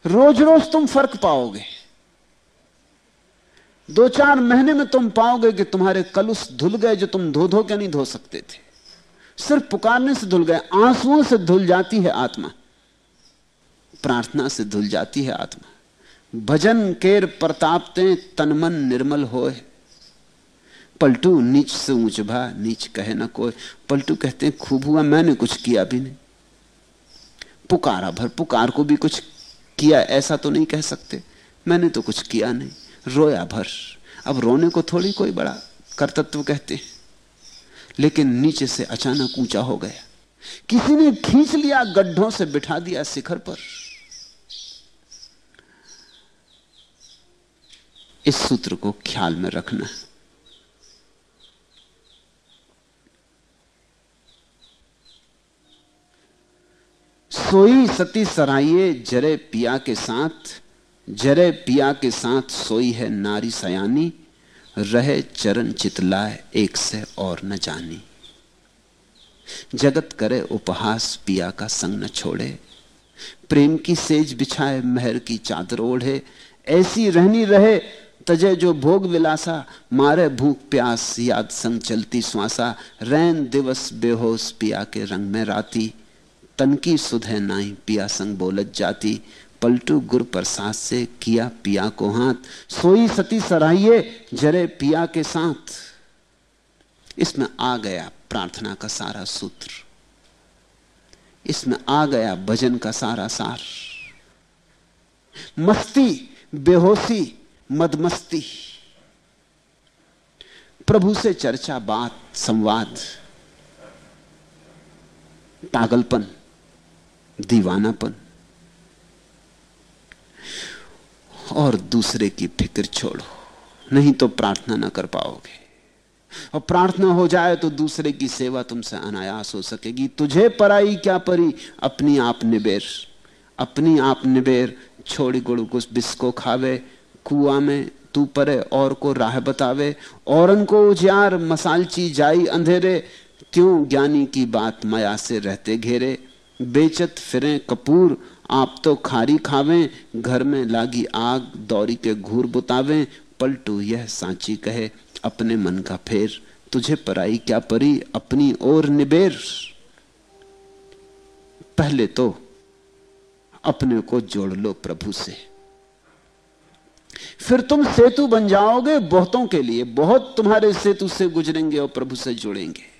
रोज रोज तुम फ़र्क पाओगे। दो चार महीने में तुम पाओगे कि तुम्हारे कलुस धुल गए जो तुम धो धो के नहीं धो सकते थे। सिर्फ़ पुकारने से धुल गए, आंसुओं से धुल जाती है आत्मा। प्रार्थना से धुल जाती है आत्मा। भजन केर प्रतापते तनमन निर्मल होए। पलटू नीच से ऊंच भा, नीच कहे ना कोई पलटू कहते हैं, खूब हुआ, मैंने कुछ किया भी नहीं। पुकारा भर, पुकार को भी कुछ किया, ऐसा तो नहीं कह सकते। मैंने तो कुछ किया नहीं, रोया भर। अब रोने को थोड़ी कोई बड़ा कर्तत्व कहते हैं। लेकिन नीचे से अचानक ऊँचा हो गया। किसी ने खींच लिया, गड्ढों से बिठा दिया शिखर पर। इस सूत्र को ख्याल में रखना। सोई सती सराइये जरे पिया के साथ, जरे पिया के साथ सोई है नारी सयानी। रहे चरण चितलाए, एक से और न जानी। जगत करे उपहास, पिया का संग न छोड़े। प्रेम की सेज बिछाए, महर की चादर ओढ़े। ऐसी रहनी रहे, तजे जो भोग विलासा। मारे भूख, प्यास, याद संग चलती श्वासा रैन दिवस बेहोश, पिया के रंग में राती। तन की सुधे नाई, पिया संग बोलत जाती। पलटू गुर प्रसाद से किया पिया को हाथ। सोई सती सराइये जरे पिया के साथ। इसमें आ गया प्रार्थना का सारा सूत्र। इसमें आ गया भजन का सारा सार। मस्ती, बेहोशी, मदमस्ती। प्रभु से चर्चा, बात, संवाद। पागलपन, दीवानापन। और दूसरे की फ़िक्र छोड़ो। नहीं तो प्रार्थना ना कर पाओगे। और प्रार्थना हो जाए तो दूसरे की सेवा तुमसे अनायास हो सकेगी। तुझे पराई क्या परी? अपनी आप निबेर। अपनी आप निबेर। छोड़ी गुड़ कुछ बिस्को खावे। कुआ में तू परे और को राह बतावे। औरन को उजियार, मसालची जाई अंधेरे। क्यों ज्ञानी की बात माया से रहते घेरे? बेचत फिरे कपूर आप तो खारी खावें, घर में लागी आग, दौरी के घूर बुतावें, पलटू यह सांची कहे, अपने मन का फेर, तुझे पराई क्या परी, अपनी ओर निबेर। पहले तो अपने को जोड़ लो प्रभु से। फिर तुम सेतु बन जाओगे, बहुतों के लिए, बहुत तुम्हारे सेतु से गुजरेंगे और प्रभु से जुड़ेंगे।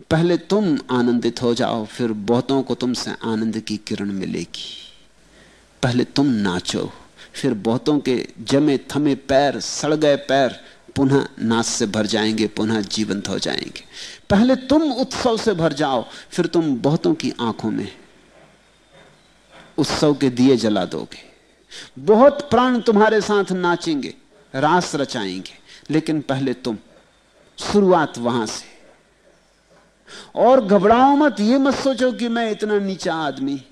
पहले तुम आनंदित हो जाओ, फिर बहुतों को तुमसे आनंद की किरण मिलेगी। पहले तुम नाचो, फिर बहुतों के जमे थमे पैर, सड़ गए पैर, पुनः नाच से भर जाएँगे, पुनः जीवंत हो जाएँगे। पहले तुम उत्सव से भर जाओ, फिर तुम बहुतों की आँखों में उत्सव के दिए जला दोगे। बहुत प्राण तुम्हारे साथ नाचेंगे, रास रचाएँगे, लेकिन पहले तुम शुरुआत वहाँ से और घबराओ मत, ये मत सोचो कि मैं इतना नीचा आदमी,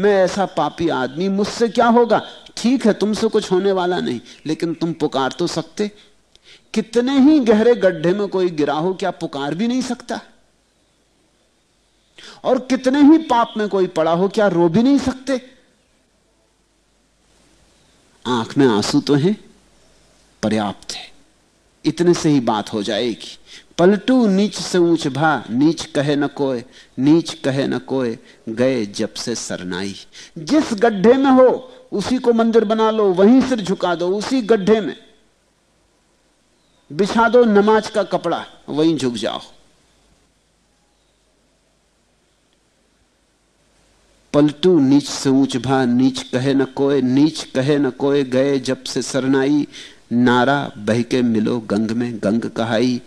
मैं ऐसा पापी आदमी, मुझसे क्या होगा? ठीक है, तुमसे कुछ होने वाला नहीं, लेकिन तुम पुकार तो सकते। कितने ही गहरे गड्ढे में कोई गिरा हो, क्या पुकार भी नहीं सकता? और कितने ही पाप में कोई पड़ा हो, क्या रो भी नहीं सकते? आँख में आँसू तो हैं, पर्याप्त है। इतने से ही बात हो जाएगी। पलटू नीच से ऊंच भा, नीच कहे न कोय, नीच कहे न कोय, गए जब से सरनाई। जिस गड्ढे में हो, उसी को मंदिर बना लो, वहीं सिर झुका दो, उसी गड्ढे में। बिछा दो नमाज़ का कपड़ा, वहीं झुक जाओ। पलटू नीच से ऊंच भा, नीच कहे न कोय, नीच कहे न कोय, गए जब से सरनाई। नारा बहके मिलो गंग में, गंग कहाई।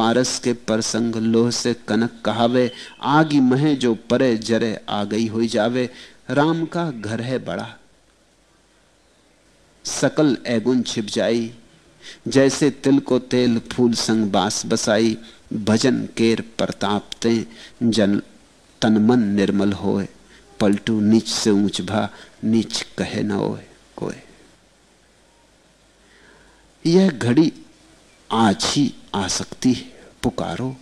पारस के परसंग लोह से कनक कहावे, आगी महे जो परे जरे आ गई हो जावे। राम का घर है बड़ा, सकल एगुन छिप जाई। जैसे तिल को तेल फूल संग बास बसाई, भजन केर प्रतापते जन तन मन निर्मल होए। पलटू नीच से ऊंच भा, नीच कहे न होए कोई यह घड़ी आज ही आ सकती है, पुकारो।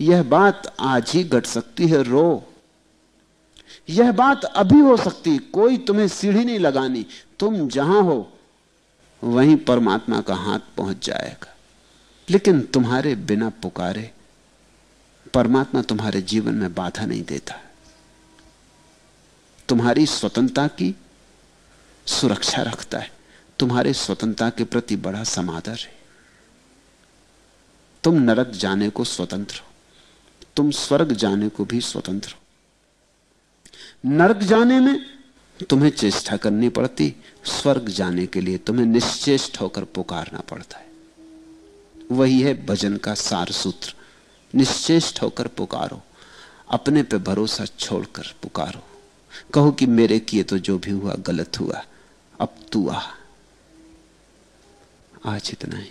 यह बात आज ही घट सकती है, रो। यह बात अभी हो सकती कोई तुम्हें सीढ़ी नहीं लगानी। तुम जहाँ हो, वहीं परमात्मा का हाथ पहुँच जाएगा। लेकिन तुम्हारे बिना पुकारे, परमात्मा तुम्हारे जीवन में बाधा नहीं देता। तुम्हारी स्वतंत्रता की सुरक्षा रखता है। तुम्हारे स्वतंत्रता के प्रति बड़ा समादर है। तुम नरक जाने को स्वतंत्र हो। तुम स्वर्ग जाने को भी स्वतंत्र हो। नरक जाने में तुम्हें चेष्टा करनी पड़ती, स्वर्ग जाने के लिए तुम्हें निश्चेष्ट होकर पुकारना पड़ता है। वही है भजन का सार सूत्र, निश्चेष्ट होकर पुकारो, अपने पे भरोसा छोड़कर पुकारो। कहो कि मेरे किए तो जो भी हुआ, गलत हुआ, अब तू आ। आज इतना ही।